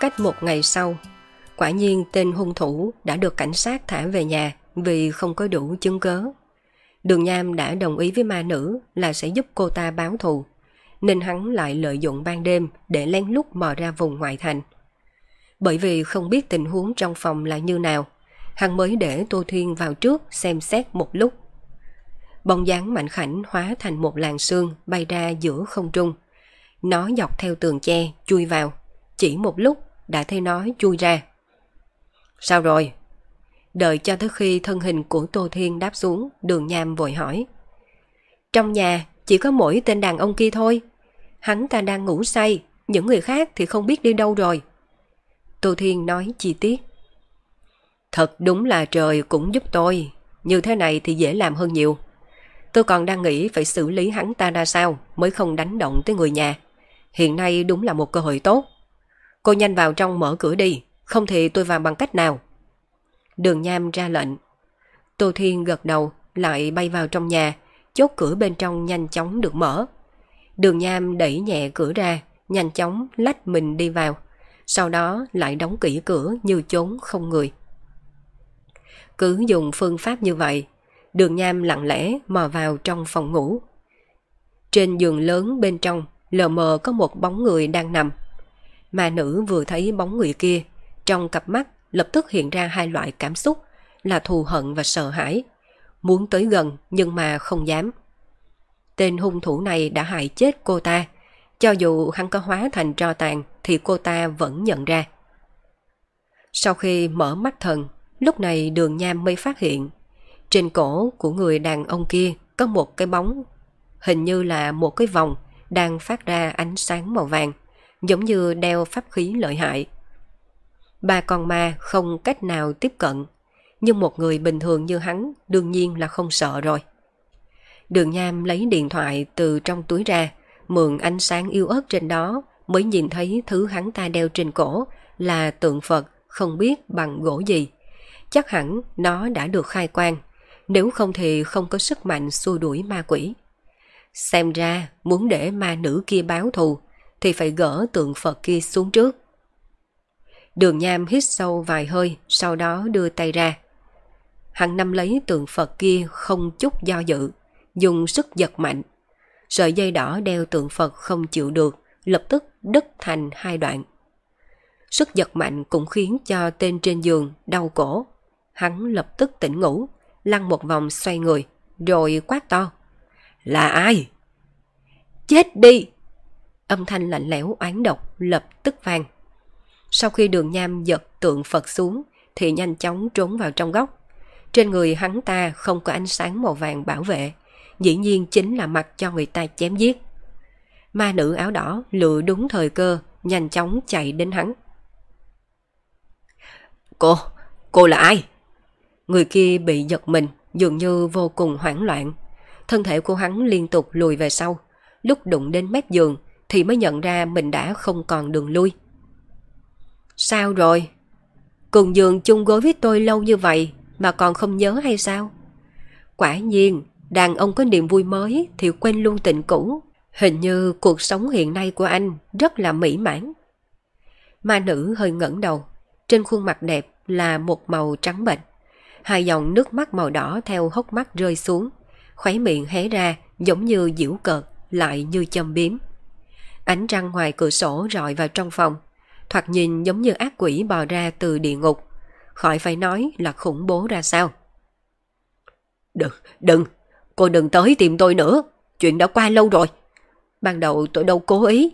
Cách một ngày sau, quả nhiên tên hung thủ đã được cảnh sát thả về nhà vì không có đủ chứng cớ. Đường Nham đã đồng ý với ma nữ là sẽ giúp cô ta báo thù, nên hắn lại lợi dụng ban đêm để lén lút mò ra vùng ngoại thành. Bởi vì không biết tình huống trong phòng là như nào, hắn mới để Tô Thiên vào trước xem xét một lúc. Bóng dáng mạnh khảnh hóa thành một làn sương bay ra giữa không trung. Nó dọc theo tường che, chui vào. Chỉ một lúc đã thấy nó chui ra. Sao rồi? Đợi cho tới khi thân hình của Tô Thiên đáp xuống, đường nham vội hỏi. Trong nhà chỉ có mỗi tên đàn ông kia thôi. Hắn ta đang ngủ say, những người khác thì không biết đi đâu rồi. Tô Thiên nói chi tiết. Thật đúng là trời cũng giúp tôi, như thế này thì dễ làm hơn nhiều. Tôi còn đang nghĩ phải xử lý hắn ta ra sao mới không đánh động tới người nhà. Hiện nay đúng là một cơ hội tốt. Cô nhanh vào trong mở cửa đi, không thì tôi vào bằng cách nào. Đường Nham ra lệnh. Tô Thiên gật đầu, lại bay vào trong nhà, chốt cửa bên trong nhanh chóng được mở. Đường Nham đẩy nhẹ cửa ra, nhanh chóng lách mình đi vào. Sau đó lại đóng kỹ cửa như chốn không người. Cứ dùng phương pháp như vậy, đường Nham lặng lẽ mò vào trong phòng ngủ. Trên giường lớn bên trong, lờ mờ có một bóng người đang nằm. Mà nữ vừa thấy bóng người kia, trong cặp mắt lập tức hiện ra hai loại cảm xúc là thù hận và sợ hãi. Muốn tới gần nhưng mà không dám. Tên hung thủ này đã hại chết cô ta. Cho dù hắn có hóa thành tro tàn thì cô ta vẫn nhận ra. Sau khi mở mắt thần, lúc này đường nham mới phát hiện. Trên cổ của người đàn ông kia có một cái bóng, hình như là một cái vòng đang phát ra ánh sáng màu vàng giống như đeo pháp khí lợi hại. Ba con ma không cách nào tiếp cận, nhưng một người bình thường như hắn đương nhiên là không sợ rồi. Đường Nham lấy điện thoại từ trong túi ra, mượn ánh sáng yêu ớt trên đó mới nhìn thấy thứ hắn ta đeo trên cổ là tượng Phật không biết bằng gỗ gì. Chắc hẳn nó đã được khai quang, nếu không thì không có sức mạnh xua đuổi ma quỷ. Xem ra muốn để ma nữ kia báo thù thì phải gỡ tượng Phật kia xuống trước. Đường Nham hít sâu vài hơi, sau đó đưa tay ra. Hắn nắm lấy tượng Phật kia không chút do dự, dùng sức giật mạnh. Sợi dây đỏ đeo tượng Phật không chịu được, lập tức đứt thành hai đoạn. Sức giật mạnh cũng khiến cho tên trên giường đau cổ. Hắn lập tức tỉnh ngủ, lăn một vòng xoay người, rồi quát to. Là ai? Chết đi! Âm thanh lạnh lẽo oán độc lập tức vang. Sau khi đường nham giật tượng Phật xuống thì nhanh chóng trốn vào trong góc. Trên người hắn ta không có ánh sáng màu vàng bảo vệ, dĩ nhiên chính là mặt cho người ta chém giết. Ma nữ áo đỏ lựa đúng thời cơ, nhanh chóng chạy đến hắn. Cô, cô là ai? Người kia bị giật mình, dường như vô cùng hoảng loạn. Thân thể của hắn liên tục lùi về sau. Lúc đụng đến mép giường thì mới nhận ra mình đã không còn đường lui. Sao rồi? Cùng giường chung gối với tôi lâu như vậy mà còn không nhớ hay sao? Quả nhiên, đàn ông có niềm vui mới thì quên luôn tình cũ. Hình như cuộc sống hiện nay của anh rất là mỹ mãn. Ma nữ hơi ngẩng đầu, trên khuôn mặt đẹp là một màu trắng bệnh. Hai dòng nước mắt màu đỏ theo hốc mắt rơi xuống, khóe miệng hé ra giống như diễu cợt, lại như châm biếm. Ánh trăng ngoài cửa sổ rọi vào trong phòng, thoạt nhìn giống như ác quỷ bò ra từ địa ngục. Khỏi phải nói là khủng bố ra sao. Đừng, đừng, cô đừng tới tìm tôi nữa, chuyện đã qua lâu rồi. Ban đầu tôi đâu cố ý.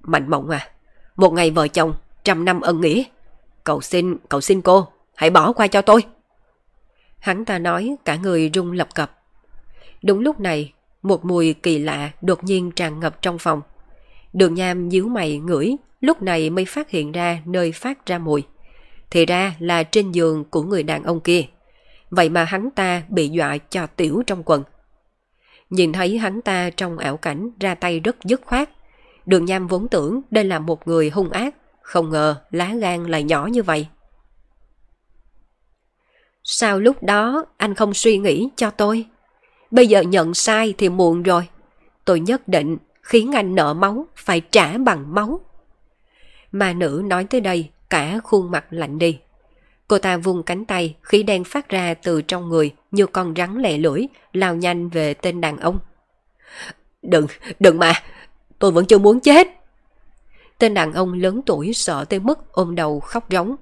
Mạnh mộng à, một ngày vợ chồng, trăm năm ân nghĩa. Cậu xin, cậu xin cô, hãy bỏ qua cho tôi. Hắn ta nói cả người rung lập cập. Đúng lúc này, một mùi kỳ lạ đột nhiên tràn ngập trong phòng. Đường Nham nhíu mày ngửi, lúc này mới phát hiện ra nơi phát ra mùi. Thì ra là trên giường của người đàn ông kia. Vậy mà hắn ta bị dọa cho tiểu trong quần. Nhìn thấy hắn ta trong ảo cảnh ra tay rất dứt khoát. Đường Nham vốn tưởng đây là một người hung ác, không ngờ lá gan lại nhỏ như vậy. Sao lúc đó anh không suy nghĩ cho tôi? Bây giờ nhận sai thì muộn rồi. Tôi nhất định khiến anh nợ máu phải trả bằng máu. Mà nữ nói tới đây, cả khuôn mặt lạnh đi. Cô ta vung cánh tay, khí đen phát ra từ trong người như con rắn lẹ lưỡi, lao nhanh về tên đàn ông. Đừng, đừng mà, tôi vẫn chưa muốn chết. Tên đàn ông lớn tuổi sợ tới mức ôm đầu khóc rống.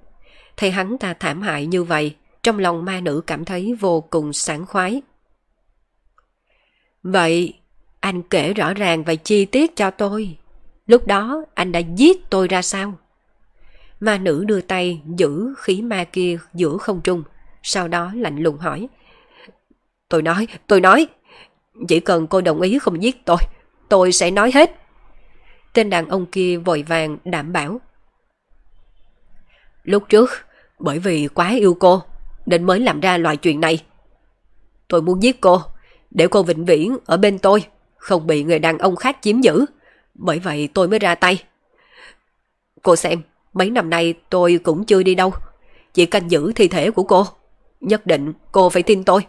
Thấy hắn ta thảm hại như vậy, trong lòng ma nữ cảm thấy vô cùng sảng khoái. Vậy, anh kể rõ ràng và chi tiết cho tôi. Lúc đó anh đã giết tôi ra sao? Ma nữ đưa tay giữ khí ma kia giữa không trung, sau đó lạnh lùng hỏi. Tôi nói, tôi nói, chỉ cần cô đồng ý không giết tôi, tôi sẽ nói hết. Tên đàn ông kia vội vàng đảm bảo. Lúc trước, bởi vì quá yêu cô, nên mới làm ra loại chuyện này. Tôi muốn giết cô, để cô vĩnh viễn ở bên tôi, không bị người đàn ông khác chiếm giữ. Bởi vậy tôi mới ra tay. Cô xem, mấy năm nay tôi cũng chưa đi đâu. Chỉ canh giữ thi thể của cô. Nhất định cô phải tin tôi.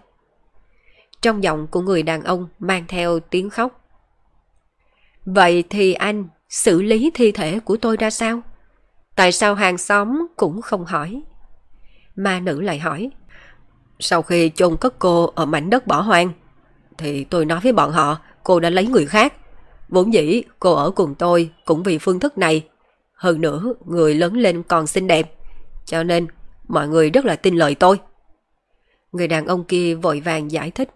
Trong giọng của người đàn ông mang theo tiếng khóc. Vậy thì anh xử lý thi thể của tôi ra sao? Tại sao hàng xóm cũng không hỏi? Ma nữ lại hỏi. Sau khi chôn cất cô ở mảnh đất bỏ hoang, thì tôi nói với bọn họ cô đã lấy người khác. Vốn dĩ cô ở cùng tôi cũng vì phương thức này. Hơn nữa, người lớn lên còn xinh đẹp. Cho nên, mọi người rất là tin lời tôi. Người đàn ông kia vội vàng giải thích.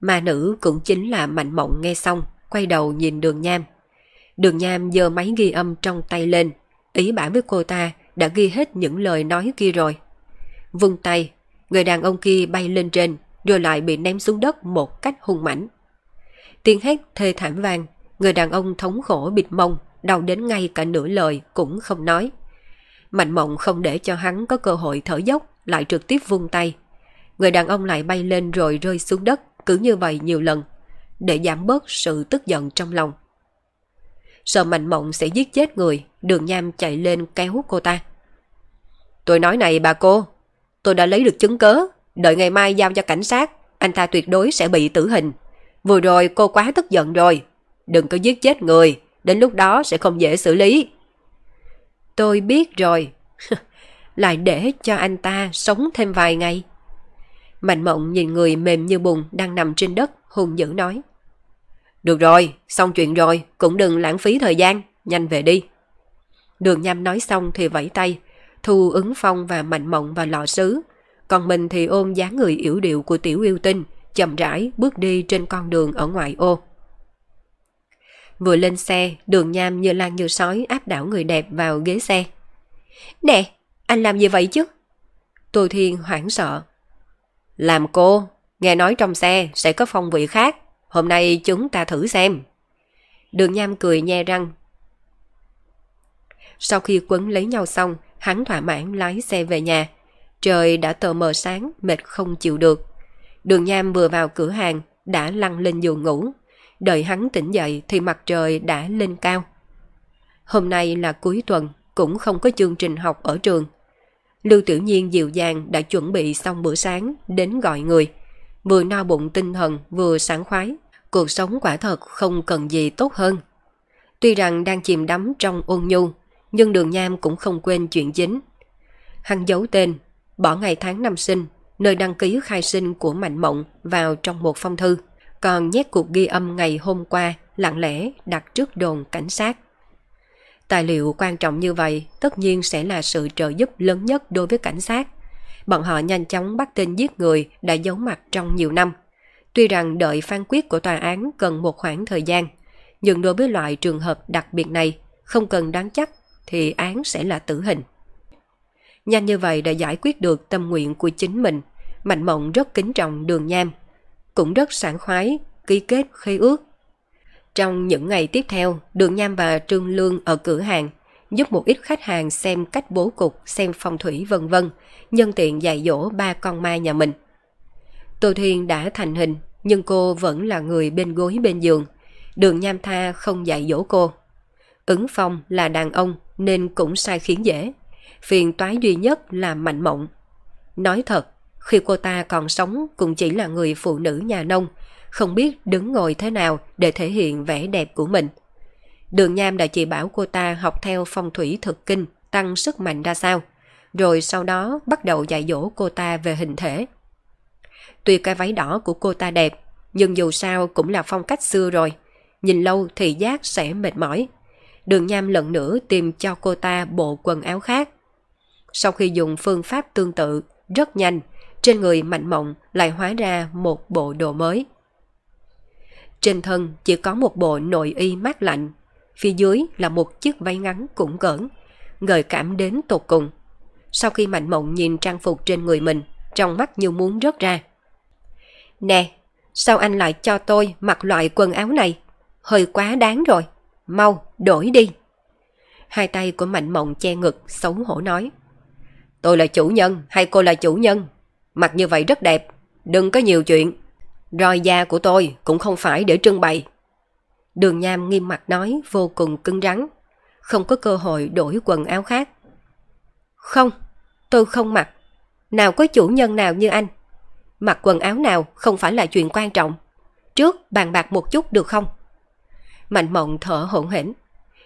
Ma nữ cũng chính là Mạnh Mộng nghe xong, quay đầu nhìn đường nham. Đường nham giơ máy ghi âm trong tay lên, ý bảo với cô ta đã ghi hết những lời nói kia rồi. Vung tay, người đàn ông kia bay lên trên, rồi lại bị ném xuống đất một cách hung mãnh. Tiếng hét thê thảm vàng, người đàn ông thống khổ bịt mông, đau đến ngay cả nửa lời cũng không nói. Mạnh mộng không để cho hắn có cơ hội thở dốc, lại trực tiếp vung tay. Người đàn ông lại bay lên rồi rơi xuống đất, cứ như vậy nhiều lần, để giảm bớt sự tức giận trong lòng. Sợ mạnh mộng sẽ giết chết người, đường nham chạy lên kéo cô ta. Tôi nói này bà cô, tôi đã lấy được chứng cớ, đợi ngày mai giao cho cảnh sát, anh ta tuyệt đối sẽ bị tử hình. Vừa rồi cô quá tức giận rồi, đừng có giết chết người, đến lúc đó sẽ không dễ xử lý. Tôi biết rồi, lại để cho anh ta sống thêm vài ngày. Mạnh mộng nhìn người mềm như bùn đang nằm trên đất, hùng dữ nói. Được rồi, xong chuyện rồi, cũng đừng lãng phí thời gian, nhanh về đi. Đường nham nói xong thì vẫy tay, thu ứng phong và mạnh mộng vào lọ sứ, còn mình thì ôm dáng người yểu điệu của tiểu yêu tinh, chậm rãi bước đi trên con đường ở ngoài ô. Vừa lên xe, đường nham như lan như sói áp đảo người đẹp vào ghế xe. Nè, anh làm gì vậy chứ? Tô Thiên hoảng sợ. Làm cô, nghe nói trong xe sẽ có phong vị khác. Hôm nay chúng ta thử xem. Đường nham cười nhe răng. Sau khi quấn lấy nhau xong, hắn thỏa mãn lái xe về nhà. Trời đã tờ mờ sáng, mệt không chịu được. Đường Nham vừa vào cửa hàng, đã lăn lên giường ngủ. Đợi hắn tỉnh dậy thì mặt trời đã lên cao. Hôm nay là cuối tuần, cũng không có chương trình học ở trường. Lưu Tiểu Nhiên dịu dàng đã chuẩn bị xong bữa sáng đến gọi người. Vừa no bụng tinh thần vừa sảng khoái. Cuộc sống quả thật không cần gì tốt hơn. Tuy rằng đang chìm đắm trong ôn nhu, nhưng đường nham cũng không quên chuyện chính. Hắn giấu tên, bỏ ngày tháng năm sinh, nơi đăng ký khai sinh của Mạnh Mộng vào trong một phong thư, còn nhét cuộc ghi âm ngày hôm qua lặng lẽ đặt trước đồn cảnh sát. Tài liệu quan trọng như vậy tất nhiên sẽ là sự trợ giúp lớn nhất đối với cảnh sát. Bọn họ nhanh chóng bắt tên giết người đã giấu mặt trong nhiều năm. Tuy rằng đợi phán quyết của tòa án cần một khoảng thời gian, nhưng đối với loại trường hợp đặc biệt này, không cần đáng chắc thì án sẽ là tử hình. Nhanh như vậy đã giải quyết được tâm nguyện của chính mình, Mạnh Mộng rất kính trọng đường nham, cũng rất sảng khoái, ký kết khế ước. Trong những ngày tiếp theo, đường nham và Trương Lương ở cửa hàng giúp một ít khách hàng xem cách bố cục, xem phong thủy vân vân, nhân tiện dạy dỗ ba con mai nhà mình. Tô Thiên đã thành hình, nhưng cô vẫn là người bên gối bên giường. Đường Nham Tha không dạy dỗ cô. Ứng Phong là đàn ông nên cũng sai khiến dễ. Phiền toái duy nhất là mạnh mộng. Nói thật, khi cô ta còn sống cũng chỉ là người phụ nữ nhà nông, không biết đứng ngồi thế nào để thể hiện vẻ đẹp của mình. Đường Nham đã chỉ bảo cô ta học theo phong thủy thực kinh, tăng sức mạnh ra sao, rồi sau đó bắt đầu dạy dỗ cô ta về hình thể. Tuy cái váy đỏ của cô ta đẹp, nhưng dù sao cũng là phong cách xưa rồi, nhìn lâu thì giác sẽ mệt mỏi. Đường Nham lần nữa tìm cho cô ta bộ quần áo khác. Sau khi dùng phương pháp tương tự, rất nhanh, trên người mạnh mộng lại hóa ra một bộ đồ mới. Trên thân chỉ có một bộ nội y mát lạnh, phía dưới là một chiếc váy ngắn cũng cỡn, gợi cảm đến tột cùng. Sau khi mạnh mộng nhìn trang phục trên người mình, trong mắt như muốn rớt ra. Nè, sao anh lại cho tôi mặc loại quần áo này? Hơi quá đáng rồi. Mau, đổi đi. Hai tay của Mạnh Mộng che ngực, xấu hổ nói. Tôi là chủ nhân hay cô là chủ nhân? Mặc như vậy rất đẹp, đừng có nhiều chuyện. Roi da của tôi cũng không phải để trưng bày. Đường Nham nghiêm mặt nói vô cùng cứng rắn, không có cơ hội đổi quần áo khác. Không, tôi không mặc. Nào có chủ nhân nào như anh. Mặc quần áo nào không phải là chuyện quan trọng. Trước bàn bạc một chút được không? Mạnh mộng thở hổn hển.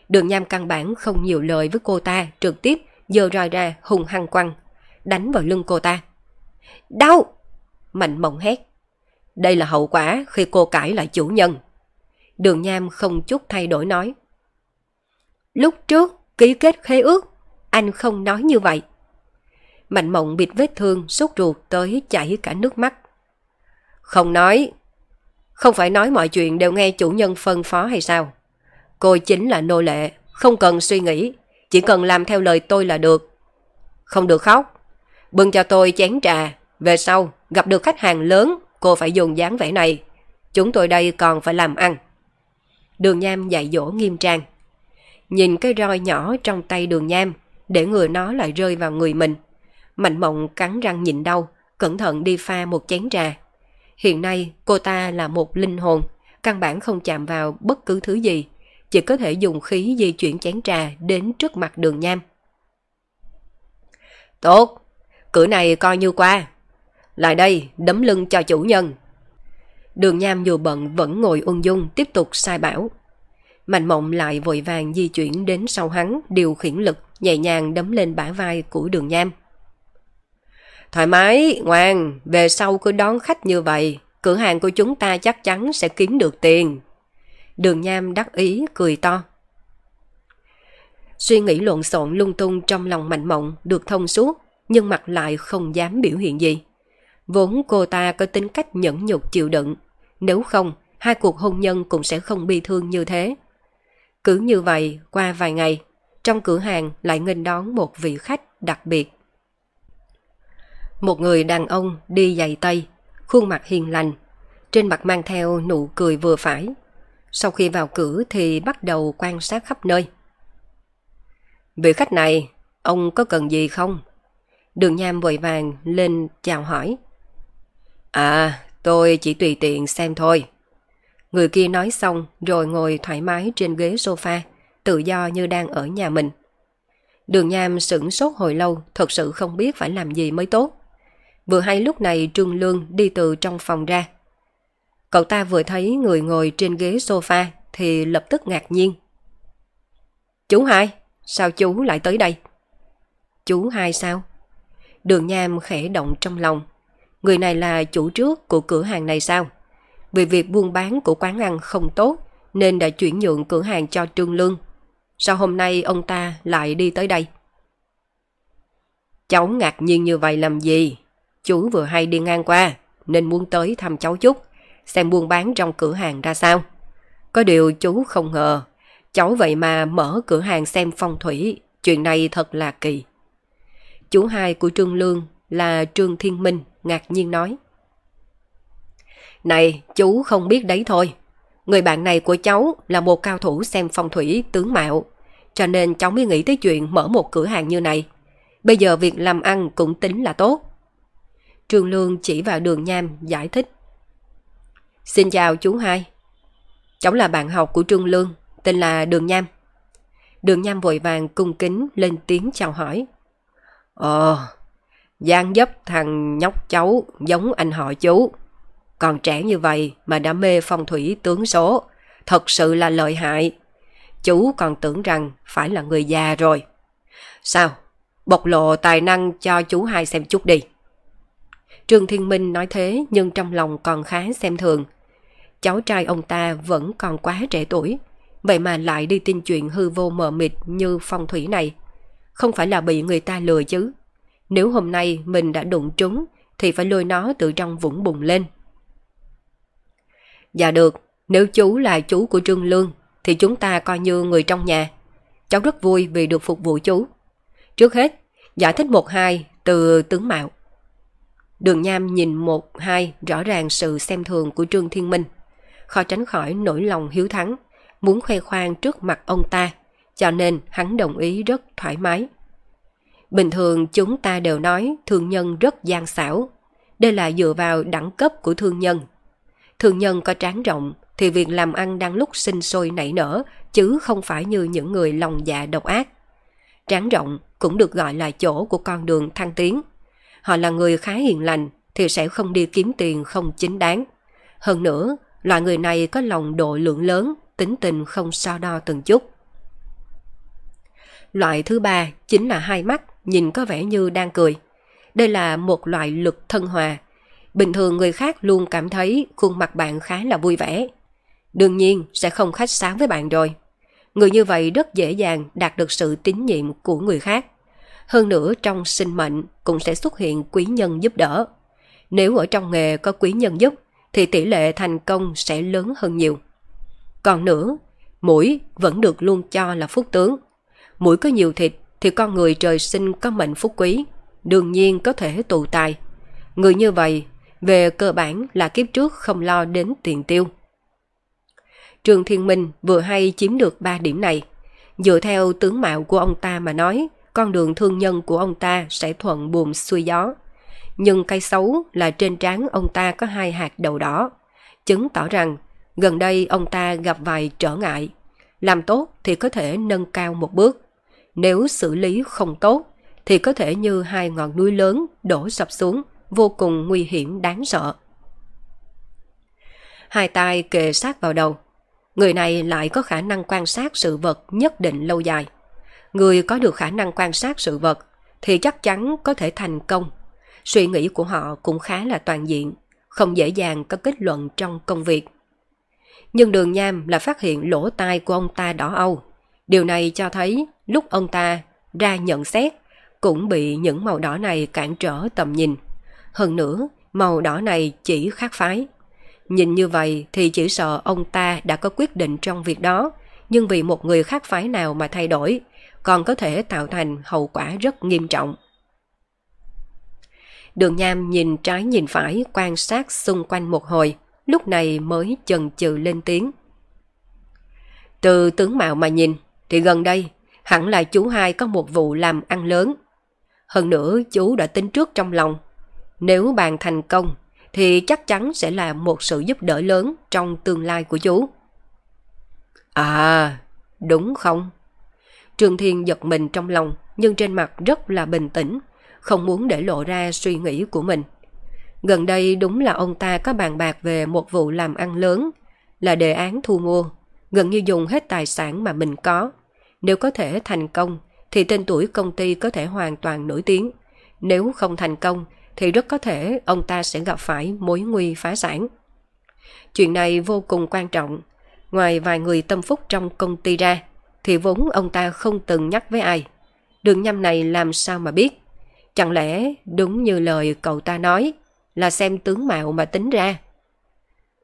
Đường Nham căn bản không nhiều lời với cô ta, trực tiếp giơ roi ra hùng hăng quăng, đánh vào lưng cô ta. Đau! Mạnh mộng hét. Đây là hậu quả khi cô cãi lại chủ nhân. Đường Nham không chút thay đổi nói. Lúc trước, ký kết khế ước, anh không nói như vậy. Mạnh mộng bịt vết thương, sốt ruột tới chảy cả nước mắt. Không nói. Không phải nói mọi chuyện đều nghe chủ nhân phân phó hay sao? Cô chính là nô lệ, không cần suy nghĩ, chỉ cần làm theo lời tôi là được. Không được khóc. Bưng cho tôi chén trà, về sau, gặp được khách hàng lớn, cô phải dùng dáng vẻ này. Chúng tôi đây còn phải làm ăn. Đường Nham dạy dỗ nghiêm trang. Nhìn cái roi nhỏ trong tay đường Nham, để người nó lại rơi vào người mình. Mạnh mộng cắn răng nhịn đau, cẩn thận đi pha một chén trà. Hiện nay cô ta là một linh hồn, căn bản không chạm vào bất cứ thứ gì, chỉ có thể dùng khí di chuyển chén trà đến trước mặt đường nham. Tốt, cửa này coi như qua. Lại đây, đấm lưng cho chủ nhân. Đường nham dù bận vẫn ngồi ung dung tiếp tục sai bảo. Mạnh mộng lại vội vàng di chuyển đến sau hắn, điều khiển lực nhẹ nhàng đấm lên bả vai của đường nham. Thoải mái, ngoan, về sau cứ đón khách như vậy, cửa hàng của chúng ta chắc chắn sẽ kiếm được tiền. Đường Nham đắc ý, cười to. Suy nghĩ lộn xộn lung tung trong lòng mạnh mộng được thông suốt, nhưng mặt lại không dám biểu hiện gì. Vốn cô ta có tính cách nhẫn nhục chịu đựng, nếu không, hai cuộc hôn nhân cũng sẽ không bi thương như thế. Cứ như vậy, qua vài ngày, trong cửa hàng lại nghênh đón một vị khách đặc biệt. Một người đàn ông đi giày tây, khuôn mặt hiền lành, trên mặt mang theo nụ cười vừa phải. Sau khi vào cửa thì bắt đầu quan sát khắp nơi. Vị khách này, ông có cần gì không? Đường Nham vội vàng lên chào hỏi. À, tôi chỉ tùy tiện xem thôi. Người kia nói xong rồi ngồi thoải mái trên ghế sofa, tự do như đang ở nhà mình. Đường Nham sửng sốt hồi lâu, thật sự không biết phải làm gì mới tốt. Vừa hay lúc này Trương Lương đi từ trong phòng ra. Cậu ta vừa thấy người ngồi trên ghế sofa thì lập tức ngạc nhiên. Chú hai, sao chú lại tới đây? Chú hai sao? Đường Nham khẽ động trong lòng. Người này là chủ trước của cửa hàng này sao? Vì việc buôn bán của quán ăn không tốt nên đã chuyển nhượng cửa hàng cho Trương Lương. Sao hôm nay ông ta lại đi tới đây? Cháu ngạc nhiên như vậy làm gì? Chú vừa hay đi ngang qua, nên muốn tới thăm cháu chút, xem buôn bán trong cửa hàng ra sao. Có điều chú không ngờ, cháu vậy mà mở cửa hàng xem phong thủy, chuyện này thật là kỳ. Chú hai của Trương Lương là Trương Thiên Minh, ngạc nhiên nói. Này, chú không biết đấy thôi. Người bạn này của cháu là một cao thủ xem phong thủy tướng mạo, cho nên cháu mới nghĩ tới chuyện mở một cửa hàng như này. Bây giờ việc làm ăn cũng tính là tốt. Trương Lương chỉ vào đường nham giải thích. Xin chào chú hai. Cháu là bạn học của Trương Lương, tên là Đường Nham. Đường Nham vội vàng cung kính lên tiếng chào hỏi. Ờ, gian dấp thằng nhóc cháu giống anh họ chú. Còn trẻ như vậy mà đã mê phong thủy tướng số, thật sự là lợi hại. Chú còn tưởng rằng phải là người già rồi. Sao? Bộc lộ tài năng cho chú hai xem chút đi. Trương Thiên Minh nói thế nhưng trong lòng còn khá xem thường. Cháu trai ông ta vẫn còn quá trẻ tuổi, vậy mà lại đi tin chuyện hư vô mờ mịt như phong thủy này. Không phải là bị người ta lừa chứ. Nếu hôm nay mình đã đụng trúng thì phải lôi nó từ trong vũng bùng lên. Dạ được, nếu chú là chú của Trương Lương thì chúng ta coi như người trong nhà. Cháu rất vui vì được phục vụ chú. Trước hết, giải thích một hai từ tướng mạo. Đường Nham nhìn một hai rõ ràng sự xem thường của Trương Thiên Minh. Khó tránh khỏi nỗi lòng hiếu thắng, muốn khoe khoang trước mặt ông ta, cho nên hắn đồng ý rất thoải mái. Bình thường chúng ta đều nói thương nhân rất gian xảo. Đây là dựa vào đẳng cấp của thương nhân. Thương nhân có tráng rộng thì việc làm ăn đang lúc sinh sôi nảy nở chứ không phải như những người lòng dạ độc ác. Tráng rộng cũng được gọi là chỗ của con đường thăng tiến. Họ là người khá hiền lành thì sẽ không đi kiếm tiền không chính đáng. Hơn nữa, loại người này có lòng độ lượng lớn, tính tình không so đo từng chút. Loại thứ ba chính là hai mắt, nhìn có vẻ như đang cười. Đây là một loại lực thân hòa. Bình thường người khác luôn cảm thấy khuôn mặt bạn khá là vui vẻ. Đương nhiên sẽ không khách sáo với bạn rồi. Người như vậy rất dễ dàng đạt được sự tín nhiệm của người khác. Hơn nữa trong sinh mệnh cũng sẽ xuất hiện quý nhân giúp đỡ. Nếu ở trong nghề có quý nhân giúp thì tỷ lệ thành công sẽ lớn hơn nhiều. Còn nữa, mũi vẫn được luôn cho là phúc tướng. Mũi có nhiều thịt thì con người trời sinh có mệnh phúc quý, đương nhiên có thể tụ tài. Người như vậy, về cơ bản là kiếp trước không lo đến tiền tiêu. Trường Thiên Minh vừa hay chiếm được ba điểm này. Dựa theo tướng mạo của ông ta mà nói, con đường thương nhân của ông ta sẽ thuận buồm xuôi gió. Nhưng cái xấu là trên trán ông ta có hai hạt đầu đỏ, chứng tỏ rằng gần đây ông ta gặp vài trở ngại. Làm tốt thì có thể nâng cao một bước. Nếu xử lý không tốt thì có thể như hai ngọn núi lớn đổ sập xuống, vô cùng nguy hiểm đáng sợ. Hai tay kề sát vào đầu. Người này lại có khả năng quan sát sự vật nhất định lâu dài. Người có được khả năng quan sát sự vật thì chắc chắn có thể thành công. Suy nghĩ của họ cũng khá là toàn diện, không dễ dàng có kết luận trong công việc. Nhưng đường nham là phát hiện lỗ tai của ông ta đỏ âu. Điều này cho thấy lúc ông ta ra nhận xét cũng bị những màu đỏ này cản trở tầm nhìn. Hơn nữa, màu đỏ này chỉ khác phái. Nhìn như vậy thì chỉ sợ ông ta đã có quyết định trong việc đó, nhưng vì một người khác phái nào mà thay đổi, còn có thể tạo thành hậu quả rất nghiêm trọng. Đường Nham nhìn trái nhìn phải quan sát xung quanh một hồi, lúc này mới chần chừ lên tiếng. Từ tướng mạo mà nhìn, thì gần đây hẳn là chú hai có một vụ làm ăn lớn. Hơn nữa chú đã tính trước trong lòng. Nếu bàn thành công thì chắc chắn sẽ là một sự giúp đỡ lớn trong tương lai của chú. À, đúng không? trường Thiên giật mình trong lòng nhưng trên mặt rất là bình tĩnh, không muốn để lộ ra suy nghĩ của mình. Gần đây đúng là ông ta có bàn bạc về một vụ làm ăn lớn, là đề án thu mua, gần như dùng hết tài sản mà mình có. Nếu có thể thành công, thì tên tuổi công ty có thể hoàn toàn nổi tiếng. Nếu không thành công, thì rất có thể ông ta sẽ gặp phải mối nguy phá sản. Chuyện này vô cùng quan trọng. Ngoài vài người tâm phúc trong công ty ra, thì vốn ông ta không từng nhắc với ai. Đường nhâm này làm sao mà biết? Chẳng lẽ đúng như lời cậu ta nói là xem tướng mạo mà tính ra?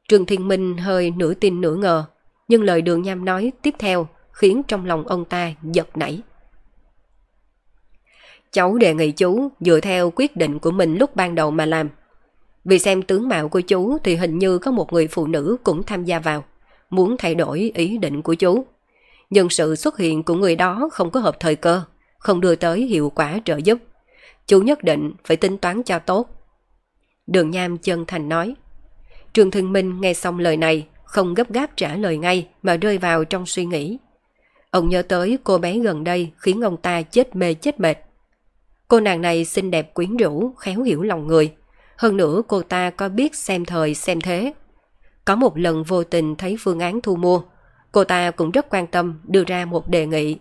Trương Thiên Minh hơi nửa tin nửa ngờ, nhưng lời đường nham nói tiếp theo khiến trong lòng ông ta giật nảy. Cháu đề nghị chú dựa theo quyết định của mình lúc ban đầu mà làm, Vì xem tướng mạo của chú thì hình như có một người phụ nữ cũng tham gia vào, muốn thay đổi ý định của chú. Nhưng sự xuất hiện của người đó không có hợp thời cơ, không đưa tới hiệu quả trợ giúp. Chú nhất định phải tính toán cho tốt. Đường Nham chân thành nói. trường Thương Minh nghe xong lời này, không gấp gáp trả lời ngay mà rơi vào trong suy nghĩ. Ông nhớ tới cô bé gần đây khiến ông ta chết mê chết mệt. Cô nàng này xinh đẹp quyến rũ, khéo hiểu lòng người. Hơn nữa cô ta có biết xem thời xem thế. Có một lần vô tình thấy phương án thu mua, cô ta cũng rất quan tâm đưa ra một đề nghị.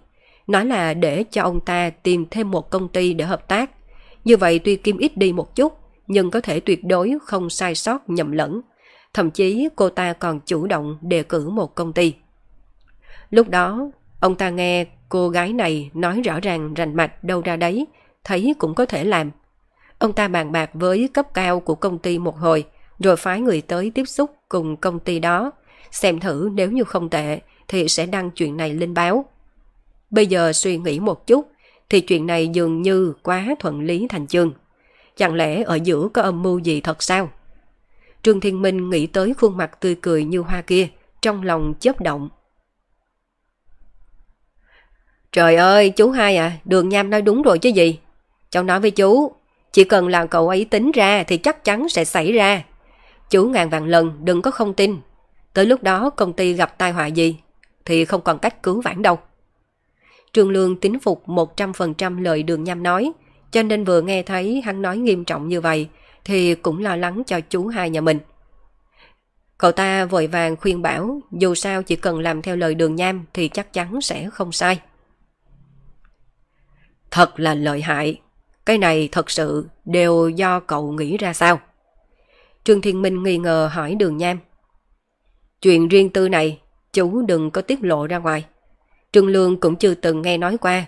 Nói là để cho ông ta tìm thêm một công ty để hợp tác. Như vậy tuy kim ít đi một chút, nhưng có thể tuyệt đối không sai sót nhầm lẫn. Thậm chí cô ta còn chủ động đề cử một công ty. Lúc đó, ông ta nghe cô gái này nói rõ ràng rành mạch đâu ra đấy, thấy cũng có thể làm. Ông ta bàn bạc với cấp cao của công ty một hồi, rồi phái người tới tiếp xúc cùng công ty đó, xem thử nếu như không tệ thì sẽ đăng chuyện này lên báo. Bây giờ suy nghĩ một chút, thì chuyện này dường như quá thuận lý thành chương. Chẳng lẽ ở giữa có âm mưu gì thật sao? Trương Thiên Minh nghĩ tới khuôn mặt tươi cười như hoa kia, trong lòng chớp động. Trời ơi, chú hai à, đường nham nói đúng rồi chứ gì. Cháu nói với chú, chỉ cần là cậu ấy tính ra thì chắc chắn sẽ xảy ra. Chú ngàn vạn lần đừng có không tin. Tới lúc đó công ty gặp tai họa gì thì không còn cách cứu vãn đâu. Trương Lương tín phục 100% lời đường nham nói, cho nên vừa nghe thấy hắn nói nghiêm trọng như vậy thì cũng lo lắng cho chú hai nhà mình. Cậu ta vội vàng khuyên bảo dù sao chỉ cần làm theo lời đường nham thì chắc chắn sẽ không sai. Thật là lợi hại. Cái này thật sự đều do cậu nghĩ ra sao? Trương Thiên Minh nghi ngờ hỏi đường nham. Chuyện riêng tư này, chú đừng có tiết lộ ra ngoài. Trương Lương cũng chưa từng nghe nói qua.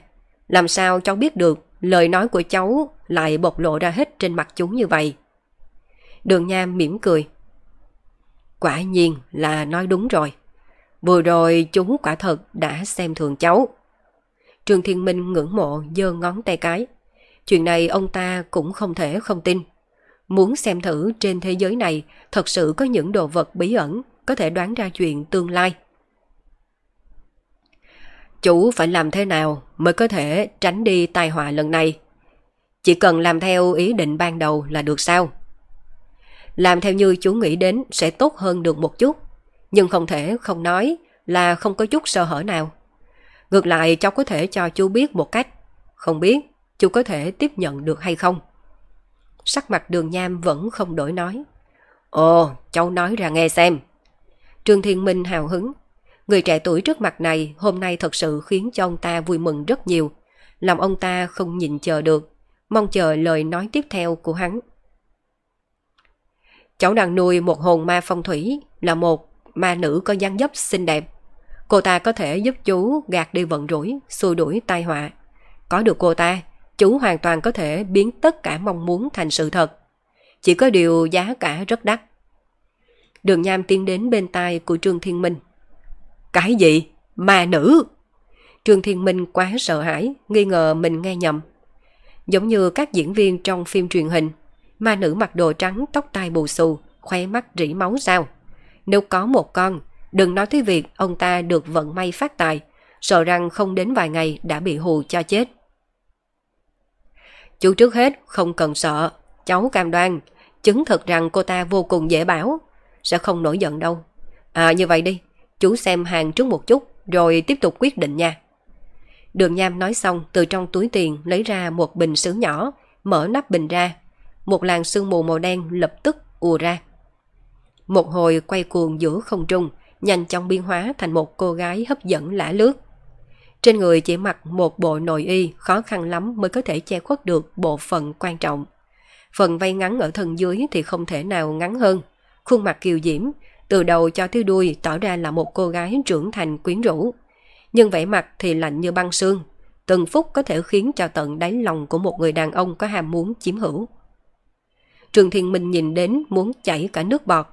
Làm sao cháu biết được lời nói của cháu lại bộc lộ ra hết trên mặt chú như vậy? Đường Nham mỉm cười. Quả nhiên là nói đúng rồi. Vừa rồi chú quả thật đã xem thường cháu. Trương Thiên Minh ngưỡng mộ, giơ ngón tay cái. Chuyện này ông ta cũng không thể không tin. Muốn xem thử trên thế giới này thật sự có những đồ vật bí ẩn có thể đoán ra chuyện tương lai. Chú phải làm thế nào mới có thể tránh đi tai họa lần này? Chỉ cần làm theo ý định ban đầu là được sao? Làm theo như chú nghĩ đến sẽ tốt hơn được một chút, nhưng không thể không nói là không có chút sơ hở nào. Ngược lại cháu có thể cho chú biết một cách, không biết chú có thể tiếp nhận được hay không. Sắc mặt đường nham vẫn không đổi nói. Ồ, cháu nói ra nghe xem. Trương Thiên Minh hào hứng. Người trẻ tuổi trước mặt này hôm nay thật sự khiến cho ông ta vui mừng rất nhiều. Làm ông ta không nhìn chờ được, mong chờ lời nói tiếp theo của hắn. Cháu đang nuôi một hồn ma phong thủy là một ma nữ có dáng dấp xinh đẹp. Cô ta có thể giúp chú gạt đi vận rủi, xua đuổi tai họa. Có được cô ta, chú hoàn toàn có thể biến tất cả mong muốn thành sự thật. Chỉ có điều giá cả rất đắt. Đường Nham tiến đến bên tai của Trương Thiên Minh. Cái gì? Ma nữ? Trương Thiên Minh quá sợ hãi, nghi ngờ mình nghe nhầm. Giống như các diễn viên trong phim truyền hình, ma nữ mặc đồ trắng tóc tai bù xù, khóe mắt rỉ máu sao. Nếu có một con, đừng nói tới việc ông ta được vận may phát tài, sợ rằng không đến vài ngày đã bị hù cho chết. Chú trước hết không cần sợ, cháu cam đoan, chứng thực rằng cô ta vô cùng dễ bảo, sẽ không nổi giận đâu. À như vậy đi, chú xem hàng trước một chút rồi tiếp tục quyết định nha. Đường Nham nói xong từ trong túi tiền lấy ra một bình sứ nhỏ, mở nắp bình ra. Một làn sương mù màu đen lập tức ùa ra. Một hồi quay cuồng giữa không trung, nhanh chóng biến hóa thành một cô gái hấp dẫn lã lướt. Trên người chỉ mặc một bộ nội y khó khăn lắm mới có thể che khuất được bộ phận quan trọng. Phần vây ngắn ở thân dưới thì không thể nào ngắn hơn. Khuôn mặt kiều diễm, từ đầu cho tới đuôi tỏ ra là một cô gái trưởng thành quyến rũ. Nhưng vẻ mặt thì lạnh như băng xương. Từng phút có thể khiến cho tận đáy lòng của một người đàn ông có ham muốn chiếm hữu. Trường Thiên Minh nhìn đến muốn chảy cả nước bọt.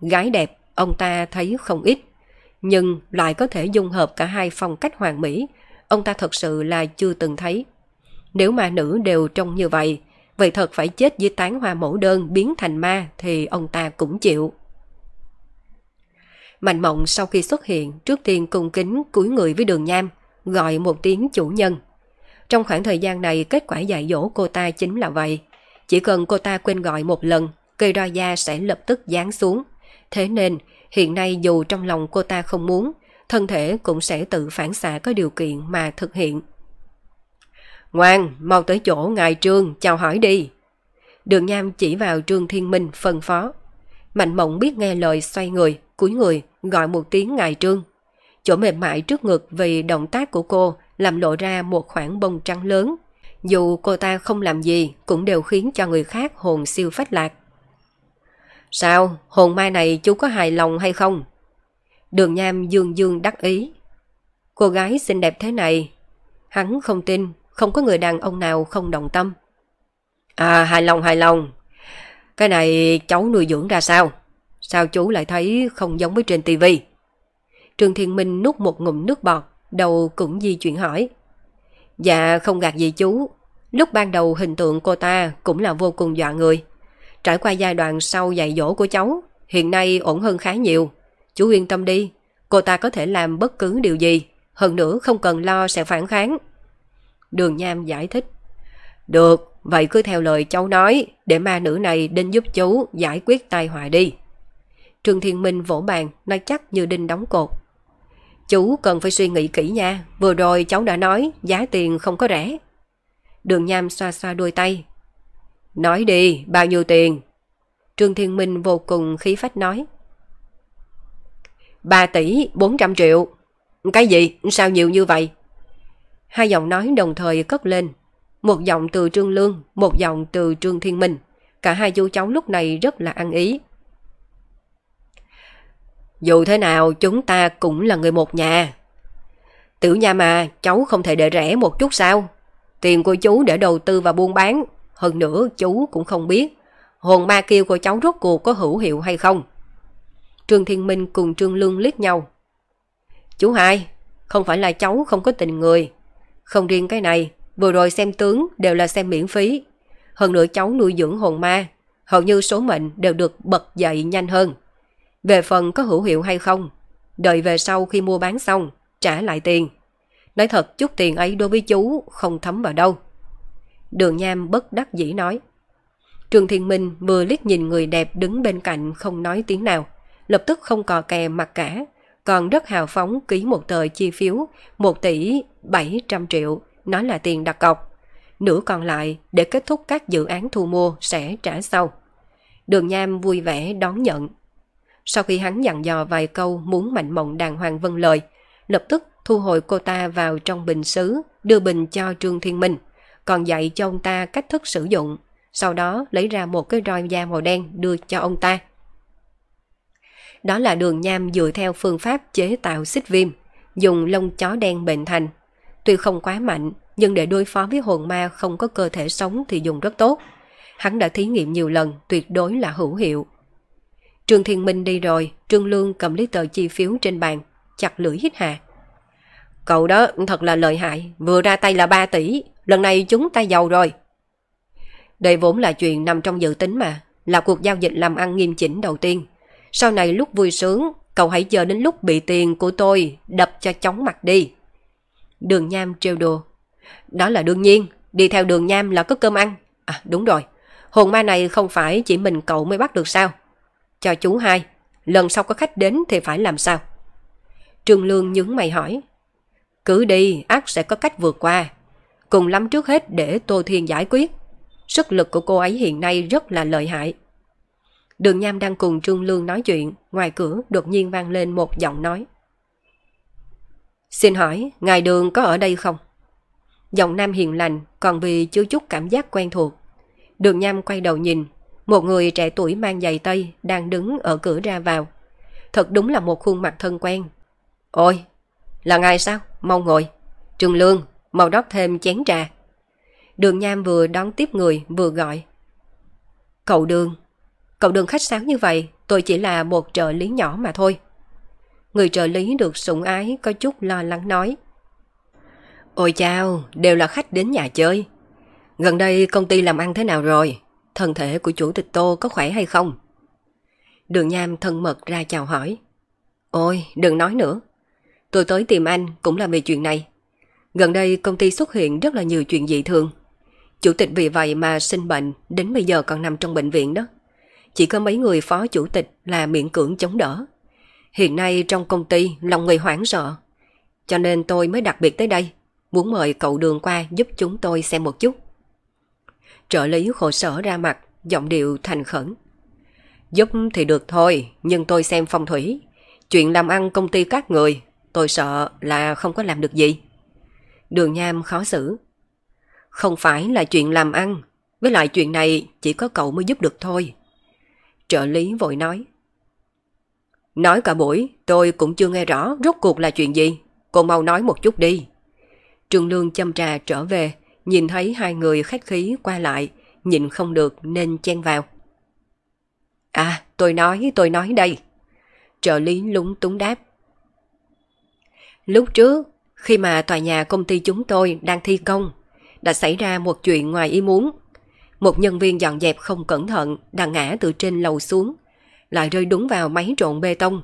Gái đẹp, ông ta thấy không ít nhưng lại có thể dung hợp cả hai phong cách hoàn mỹ, ông ta thật sự là chưa từng thấy. Nếu mà nữ đều trông như vậy, vậy thật phải chết dưới tán hoa mẫu đơn biến thành ma thì ông ta cũng chịu. Mạnh mộng sau khi xuất hiện trước tiên cung kính cúi người với đường nham, gọi một tiếng chủ nhân. Trong khoảng thời gian này kết quả dạy dỗ cô ta chính là vậy. Chỉ cần cô ta quên gọi một lần, cây roi da sẽ lập tức giáng xuống. Thế nên, hiện nay dù trong lòng cô ta không muốn, thân thể cũng sẽ tự phản xạ có điều kiện mà thực hiện. Ngoan, mau tới chỗ ngài trương, chào hỏi đi. Đường Nham chỉ vào Trương Thiên Minh phân phó. Mạnh mộng biết nghe lời xoay người, cúi người, gọi một tiếng ngài trương. Chỗ mềm mại trước ngực vì động tác của cô làm lộ ra một khoảng bông trắng lớn. Dù cô ta không làm gì cũng đều khiến cho người khác hồn siêu phách lạc. Sao, hồn mai này chú có hài lòng hay không? Đường Nham dương dương đắc ý. Cô gái xinh đẹp thế này, hắn không tin, không có người đàn ông nào không đồng tâm. À, hài lòng hài lòng. Cái này cháu nuôi dưỡng ra sao? Sao chú lại thấy không giống với trên tivi? Trương Thiên Minh nút một ngụm nước bọt, đầu cũng di chuyển hỏi. Dạ không gạt gì chú. Lúc ban đầu hình tượng cô ta cũng là vô cùng dọa người. Trải qua giai đoạn sau dạy dỗ của cháu, hiện nay ổn hơn khá nhiều. Chú yên tâm đi, cô ta có thể làm bất cứ điều gì, hơn nữa không cần lo sẽ phản kháng. Đường Nham giải thích. Được, vậy cứ theo lời cháu nói, để ma nữ này đến giúp chú giải quyết tai họa đi. Trương Thiên Minh vỗ bàn, nói chắc như đinh đóng cột. Chú cần phải suy nghĩ kỹ nha, vừa rồi cháu đã nói giá tiền không có rẻ. Đường Nham xoa xoa đôi tay. Nói đi, bao nhiêu tiền? Trương Thiên Minh vô cùng khí phách nói. 3 tỷ 400 triệu. Cái gì? Sao nhiều như vậy? Hai giọng nói đồng thời cất lên. Một giọng từ Trương Lương, một giọng từ Trương Thiên Minh. Cả hai chú cháu lúc này rất là ăn ý. Dù thế nào chúng ta cũng là người một nhà. Tiểu nha mà, cháu không thể để rẻ một chút sao? Tiền của chú để đầu tư và buôn bán. Hơn nữa chú cũng không biết. Hồn ma kêu của cháu rốt cuộc có hữu hiệu hay không? Trương Thiên Minh cùng Trương Lương liếc nhau. Chú hai, không phải là cháu không có tình người. Không riêng cái này, vừa rồi xem tướng đều là xem miễn phí. Hơn nữa cháu nuôi dưỡng hồn ma, hầu như số mệnh đều được bật dậy nhanh hơn. Về phần có hữu hiệu hay không, đợi về sau khi mua bán xong, trả lại tiền. Nói thật chút tiền ấy đối với chú không thấm vào đâu. Đường Nham bất đắc dĩ nói. Trường Thiên Minh vừa liếc nhìn người đẹp đứng bên cạnh không nói tiếng nào, lập tức không cò kè mặt cả, còn rất hào phóng ký một tờ chi phiếu 1 tỷ 700 triệu, nói là tiền đặt cọc. Nửa còn lại để kết thúc các dự án thu mua sẽ trả sau. Đường Nham vui vẻ đón nhận. Sau khi hắn dặn dò vài câu muốn mạnh mộng đàng hoàng vân lời, lập tức thu hồi cô ta vào trong bình xứ, đưa bình cho Trương Thiên Minh, còn dạy cho ông ta cách thức sử dụng, sau đó lấy ra một cái roi da màu đen đưa cho ông ta. Đó là đường nham dựa theo phương pháp chế tạo xích viêm, dùng lông chó đen bệnh thành. Tuy không quá mạnh, nhưng để đối phó với hồn ma không có cơ thể sống thì dùng rất tốt. Hắn đã thí nghiệm nhiều lần, tuyệt đối là hữu hiệu. Trương Thiên Minh đi rồi, Trương Lương cầm lấy tờ chi phiếu trên bàn, chặt lưỡi hít hà. Cậu đó thật là lợi hại, vừa ra tay là 3 tỷ, lần này chúng ta giàu rồi. Đây vốn là chuyện nằm trong dự tính mà, là cuộc giao dịch làm ăn nghiêm chỉnh đầu tiên. Sau này lúc vui sướng, cậu hãy chờ đến lúc bị tiền của tôi đập cho chóng mặt đi. Đường Nham trêu đùa. Đó là đương nhiên, đi theo đường Nham là có cơm ăn. À đúng rồi, hồn ma này không phải chỉ mình cậu mới bắt được sao? Cho chú hai, lần sau có khách đến thì phải làm sao? Trương Lương nhướng mày hỏi. Cứ đi, ác sẽ có cách vượt qua. Cùng lắm trước hết để Tô Thiên giải quyết. Sức lực của cô ấy hiện nay rất là lợi hại. Đường Nham đang cùng Trương Lương nói chuyện, ngoài cửa đột nhiên vang lên một giọng nói. Xin hỏi, ngài đường có ở đây không? Giọng nam hiền lành, còn vì chưa chút cảm giác quen thuộc. Đường Nham quay đầu nhìn, một người trẻ tuổi mang giày tây đang đứng ở cửa ra vào. Thật đúng là một khuôn mặt thân quen. Ôi, là ngài sao? Mau ngồi. Trương Lương, mau đót thêm chén trà. Đường Nham vừa đón tiếp người vừa gọi. Cậu Đường, cậu Đường khách sáo như vậy, tôi chỉ là một trợ lý nhỏ mà thôi. Người trợ lý được sủng ái có chút lo lắng nói. Ôi chào, đều là khách đến nhà chơi. Gần đây công ty làm ăn thế nào rồi? Thân thể của chủ tịch Tô có khỏe hay không? Đường Nham thân mật ra chào hỏi. Ôi, đừng nói nữa. Tôi tới tìm anh cũng là vì chuyện này. Gần đây công ty xuất hiện rất là nhiều chuyện dị thường. Chủ tịch vì vậy mà sinh bệnh, đến bây giờ còn nằm trong bệnh viện đó. Chỉ có mấy người phó chủ tịch là miễn cưỡng chống đỡ. Hiện nay trong công ty lòng người hoảng sợ. Cho nên tôi mới đặc biệt tới đây, muốn mời cậu đường qua giúp chúng tôi xem một chút. Trợ lý khổ sở ra mặt, giọng điệu thành khẩn. Giúp thì được thôi, nhưng tôi xem phong thủy. Chuyện làm ăn công ty các người, tôi sợ là không có làm được gì. Đường Nham khó xử. Không phải là chuyện làm ăn, với lại chuyện này chỉ có cậu mới giúp được thôi. Trợ lý vội nói. Nói cả buổi, tôi cũng chưa nghe rõ rốt cuộc là chuyện gì. Cô mau nói một chút đi. trường Lương châm trà trở về, nhìn thấy hai người khách khí qua lại, nhìn không được nên chen vào. À, tôi nói, tôi nói đây. Trợ lý lúng túng đáp. Lúc trước, khi mà tòa nhà công ty chúng tôi đang thi công, đã xảy ra một chuyện ngoài ý muốn. Một nhân viên dọn dẹp không cẩn thận đã ngã từ trên lầu xuống, lại rơi đúng vào máy trộn bê tông.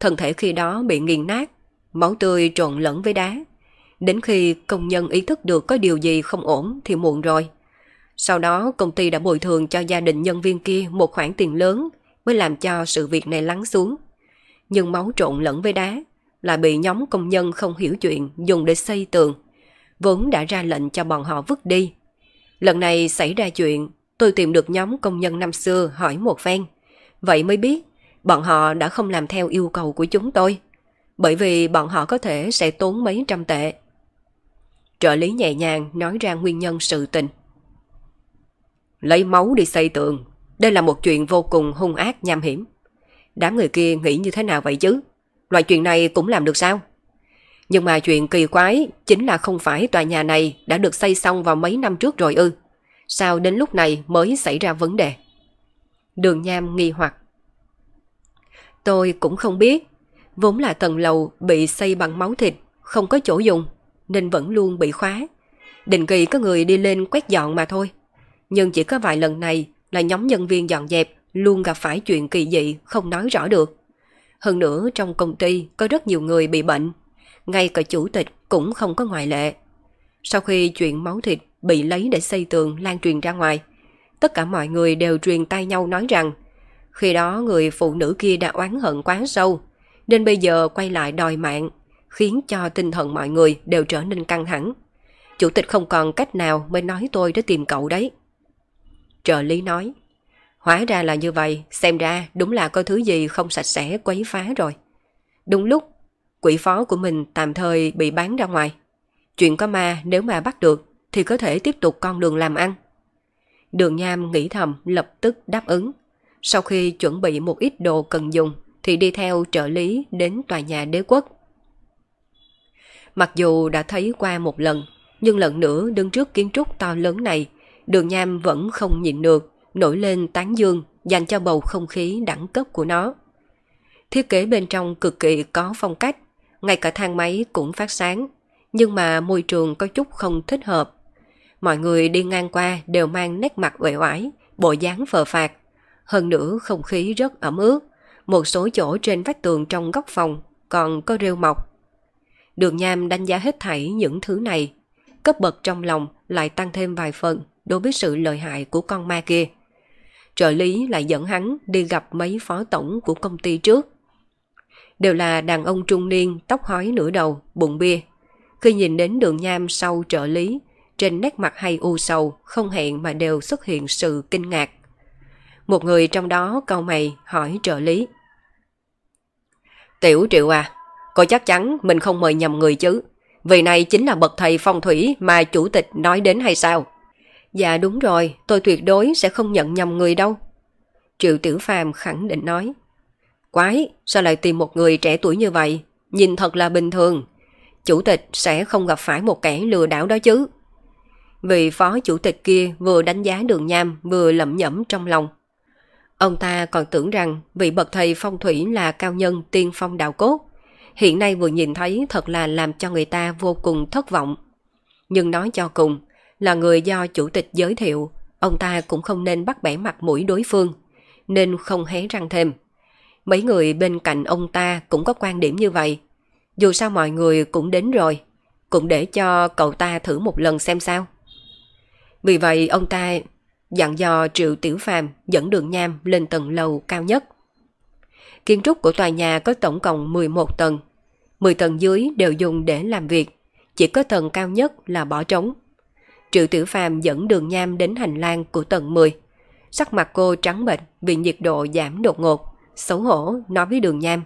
Thân thể khi đó bị nghiền nát, máu tươi trộn lẫn với đá. Đến khi công nhân ý thức được có điều gì không ổn thì muộn rồi. Sau đó công ty đã bồi thường cho gia đình nhân viên kia một khoản tiền lớn mới làm cho sự việc này lắng xuống. Nhưng máu trộn lẫn với đá là bị nhóm công nhân không hiểu chuyện dùng để xây tường. Vốn đã ra lệnh cho bọn họ vứt đi. Lần này xảy ra chuyện, tôi tìm được nhóm công nhân năm xưa hỏi một phen. Vậy mới biết, bọn họ đã không làm theo yêu cầu của chúng tôi. Bởi vì bọn họ có thể sẽ tốn mấy trăm tệ. Trợ lý nhẹ nhàng nói ra nguyên nhân sự tình. Lấy máu đi xây tường, đây là một chuyện vô cùng hung ác nham hiểm. Đám người kia nghĩ như thế nào vậy chứ? Loại chuyện này cũng làm được sao? Nhưng mà chuyện kỳ quái chính là không phải tòa nhà này đã được xây xong vào mấy năm trước rồi ư. Sao đến lúc này mới xảy ra vấn đề? Đường Nham nghi hoặc. Tôi cũng không biết. Vốn là tầng lầu bị xây bằng máu thịt, không có chỗ dùng, nên vẫn luôn bị khóa. Định kỳ có người đi lên quét dọn mà thôi. Nhưng chỉ có vài lần này là nhóm nhân viên dọn dẹp luôn gặp phải chuyện kỳ dị không nói rõ được. Hơn nữa trong công ty có rất nhiều người bị bệnh, ngay cả chủ tịch cũng không có ngoại lệ. Sau khi chuyện máu thịt bị lấy để xây tường lan truyền ra ngoài, tất cả mọi người đều truyền tay nhau nói rằng khi đó người phụ nữ kia đã oán hận quá sâu, nên bây giờ quay lại đòi mạng, khiến cho tinh thần mọi người đều trở nên căng thẳng. Chủ tịch không còn cách nào mới nói tôi để tìm cậu đấy. Trợ lý nói, hóa ra là như vậy, xem ra đúng là có thứ gì không sạch sẽ quấy phá rồi. Đúng lúc, quỷ phó của mình tạm thời bị bán ra ngoài. Chuyện có ma nếu mà bắt được thì có thể tiếp tục con đường làm ăn. Đường Nham nghĩ thầm lập tức đáp ứng. Sau khi chuẩn bị một ít đồ cần dùng thì đi theo trợ lý đến tòa nhà đế quốc. Mặc dù đã thấy qua một lần, nhưng lần nữa đứng trước kiến trúc to lớn này, đường Nham vẫn không nhịn được, nổi lên tán dương dành cho bầu không khí đẳng cấp của nó. Thiết kế bên trong cực kỳ có phong cách, ngay cả thang máy cũng phát sáng, nhưng mà môi trường có chút không thích hợp. Mọi người đi ngang qua đều mang nét mặt uể oải, bộ dáng phờ phạt. Hơn nữa không khí rất ẩm ướt, một số chỗ trên vách tường trong góc phòng còn có rêu mọc. Đường Nham đánh giá hết thảy những thứ này, cấp bậc trong lòng lại tăng thêm vài phần đối với sự lợi hại của con ma kia. Trợ lý lại dẫn hắn đi gặp mấy phó tổng của công ty trước. Đều là đàn ông trung niên, tóc hói nửa đầu, bụng bia. Khi nhìn đến đường nham sau trợ lý, trên nét mặt hay u sầu, không hẹn mà đều xuất hiện sự kinh ngạc. Một người trong đó câu mày hỏi trợ lý. Tiểu triệu à, cô chắc chắn mình không mời nhầm người chứ. Vì này chính là bậc thầy phong thủy mà chủ tịch nói đến hay sao? Dạ đúng rồi, tôi tuyệt đối sẽ không nhận nhầm người đâu. Triệu Tiểu Phàm khẳng định nói. Quái, sao lại tìm một người trẻ tuổi như vậy? Nhìn thật là bình thường. Chủ tịch sẽ không gặp phải một kẻ lừa đảo đó chứ. Vị phó chủ tịch kia vừa đánh giá đường nham vừa lẩm nhẩm trong lòng. Ông ta còn tưởng rằng vị bậc thầy phong thủy là cao nhân tiên phong đạo cốt. Hiện nay vừa nhìn thấy thật là làm cho người ta vô cùng thất vọng. Nhưng nói cho cùng, là người do chủ tịch giới thiệu, ông ta cũng không nên bắt bẻ mặt mũi đối phương, nên không hé răng thêm. Mấy người bên cạnh ông ta cũng có quan điểm như vậy. Dù sao mọi người cũng đến rồi, cũng để cho cậu ta thử một lần xem sao. Vì vậy ông ta dặn dò Triệu Tiểu Phàm dẫn đường nham lên tầng lầu cao nhất. Kiến trúc của tòa nhà có tổng cộng 11 tầng. 10 tầng dưới đều dùng để làm việc, chỉ có tầng cao nhất là bỏ trống. Triệu Tử Phàm dẫn đường nham đến hành lang của tầng 10. Sắc mặt cô trắng bệch vì nhiệt độ giảm đột ngột, xấu hổ nói với đường nham.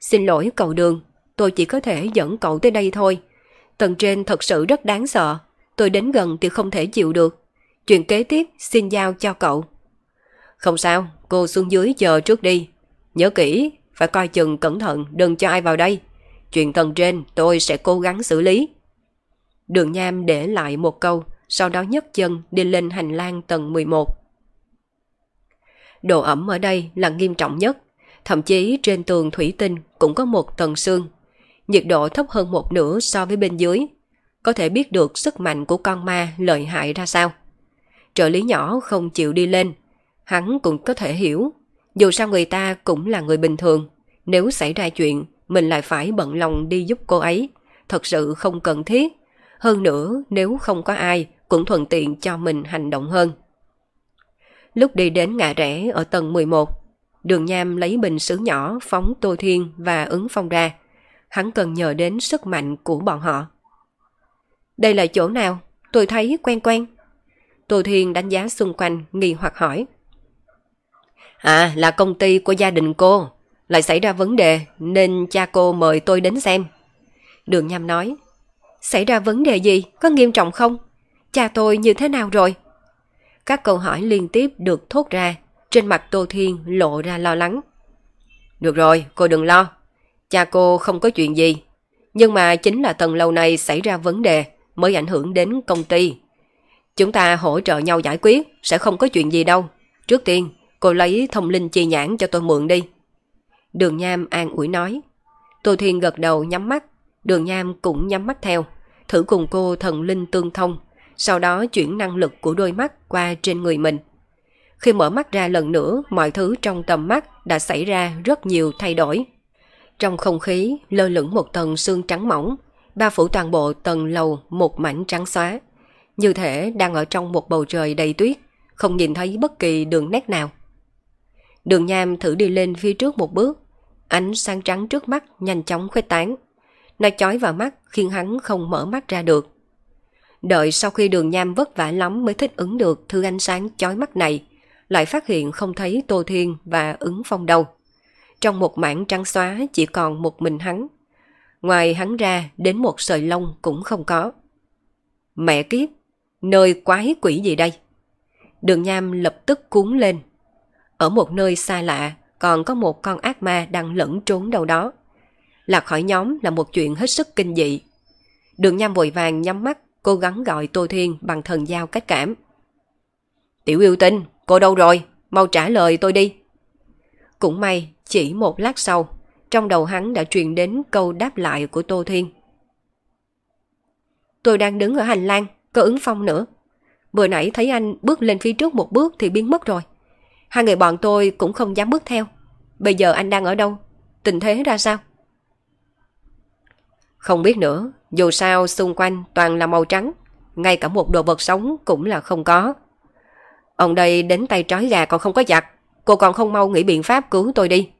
Xin lỗi cậu đường, tôi chỉ có thể dẫn cậu tới đây thôi. Tầng trên thật sự rất đáng sợ, tôi đến gần thì không thể chịu được. Chuyện kế tiếp xin giao cho cậu. Không sao, cô xuống dưới chờ trước đi. Nhớ kỹ, phải coi chừng cẩn thận, đừng cho ai vào đây. Chuyện tầng trên tôi sẽ cố gắng xử lý. Đường Nham để lại một câu, sau đó nhấc chân đi lên hành lang tầng 11. Độ ẩm ở đây là nghiêm trọng nhất, thậm chí trên tường thủy tinh cũng có một tầng xương. Nhiệt độ thấp hơn một nửa so với bên dưới, có thể biết được sức mạnh của con ma lợi hại ra sao. Trợ lý nhỏ không chịu đi lên, hắn cũng có thể hiểu, dù sao người ta cũng là người bình thường, nếu xảy ra chuyện mình lại phải bận lòng đi giúp cô ấy, thật sự không cần thiết. Hơn nữa, nếu không có ai, cũng thuận tiện cho mình hành động hơn. Lúc đi đến ngã rẽ ở tầng 11, đường nham lấy bình sứ nhỏ phóng Tô Thiên và ứng phong ra. Hắn cần nhờ đến sức mạnh của bọn họ. Đây là chỗ nào? Tôi thấy quen quen. Tô Thiên đánh giá xung quanh, nghi hoặc hỏi. À, là công ty của gia đình cô. Lại xảy ra vấn đề, nên cha cô mời tôi đến xem. Đường Nham nói. Xảy ra vấn đề gì? Có nghiêm trọng không? Cha tôi như thế nào rồi? Các câu hỏi liên tiếp được thốt ra, trên mặt Tô Thiên lộ ra lo lắng. Được rồi, cô đừng lo. Cha cô không có chuyện gì. Nhưng mà chính là tầng lâu này xảy ra vấn đề mới ảnh hưởng đến công ty. Chúng ta hỗ trợ nhau giải quyết, sẽ không có chuyện gì đâu. Trước tiên, cô lấy thông linh chi nhãn cho tôi mượn đi. Đường Nham an ủi nói. Tô Thiên gật đầu nhắm mắt, đường Nham cũng nhắm mắt theo, thử cùng cô thần linh tương thông, sau đó chuyển năng lực của đôi mắt qua trên người mình. Khi mở mắt ra lần nữa, mọi thứ trong tầm mắt đã xảy ra rất nhiều thay đổi. Trong không khí lơ lửng một tầng xương trắng mỏng, bao phủ toàn bộ tầng lầu một mảnh trắng xóa. Như thể đang ở trong một bầu trời đầy tuyết, không nhìn thấy bất kỳ đường nét nào. Đường nham thử đi lên phía trước một bước, ánh sáng trắng trước mắt nhanh chóng khuếch tán. Nó chói vào mắt khiến hắn không mở mắt ra được. Đợi sau khi đường nham vất vả lắm mới thích ứng được thứ ánh sáng chói mắt này, lại phát hiện không thấy Tô Thiên và ứng phong đâu. Trong một mảng trắng xóa chỉ còn một mình hắn. Ngoài hắn ra đến một sợi lông cũng không có. Mẹ kiếp, nơi quái quỷ gì đây? Đường nham lập tức cuốn lên. Ở một nơi xa lạ còn có một con ác ma đang lẫn trốn đâu đó. Lạc khỏi nhóm là một chuyện hết sức kinh dị. Đường nham vội vàng nhắm mắt cố gắng gọi Tô Thiên bằng thần giao cách cảm. Tiểu yêu tinh, cô đâu rồi? Mau trả lời tôi đi. Cũng may, chỉ một lát sau, trong đầu hắn đã truyền đến câu đáp lại của Tô Thiên. Tôi đang đứng ở hành lang, có ứng phong nữa. Vừa nãy thấy anh bước lên phía trước một bước thì biến mất rồi. Hai người bọn tôi cũng không dám bước theo. Bây giờ anh đang ở đâu? Tình thế ra sao? Không biết nữa, dù sao xung quanh toàn là màu trắng, ngay cả một đồ vật sống cũng là không có. Ông đây đến tay trói gà còn không có giặt, cô còn không mau nghĩ biện pháp cứu tôi đi.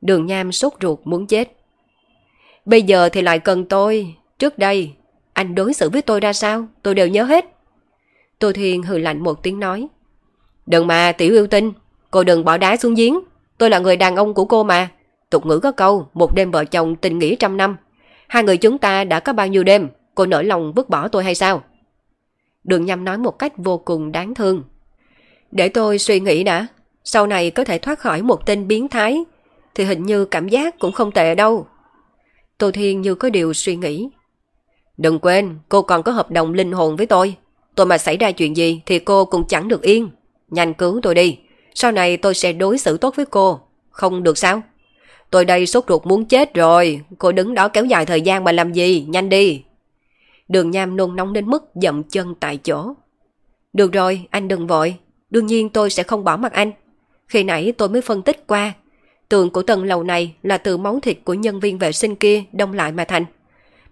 Đường Nham sốt ruột muốn chết. Bây giờ thì lại cần tôi, trước đây, anh đối xử với tôi ra sao, tôi đều nhớ hết. Tô Thiên hừ lạnh một tiếng nói. Đừng mà tiểu yêu tinh, cô đừng bỏ đá xuống giếng, tôi là người đàn ông của cô mà. Tục ngữ có câu, một đêm vợ chồng tình nghĩa trăm năm. Hai người chúng ta đã có bao nhiêu đêm, cô nỡ lòng vứt bỏ tôi hay sao? Đường nhằm nói một cách vô cùng đáng thương. Để tôi suy nghĩ đã, sau này có thể thoát khỏi một tên biến thái, thì hình như cảm giác cũng không tệ đâu. Tô Thiên như có điều suy nghĩ. Đừng quên, cô còn có hợp đồng linh hồn với tôi. Tôi mà xảy ra chuyện gì thì cô cũng chẳng được yên. Nhanh cứu tôi đi, sau này tôi sẽ đối xử tốt với cô. Không được sao? Tôi đây sốt ruột muốn chết rồi, cô đứng đó kéo dài thời gian mà làm gì, nhanh đi. Đường Nham nôn nóng đến mức dậm chân tại chỗ. Được rồi, anh đừng vội. Đương nhiên tôi sẽ không bỏ mặc anh. Khi nãy tôi mới phân tích qua. Tường của tầng lầu này là từ máu thịt của nhân viên vệ sinh kia đông lại mà thành.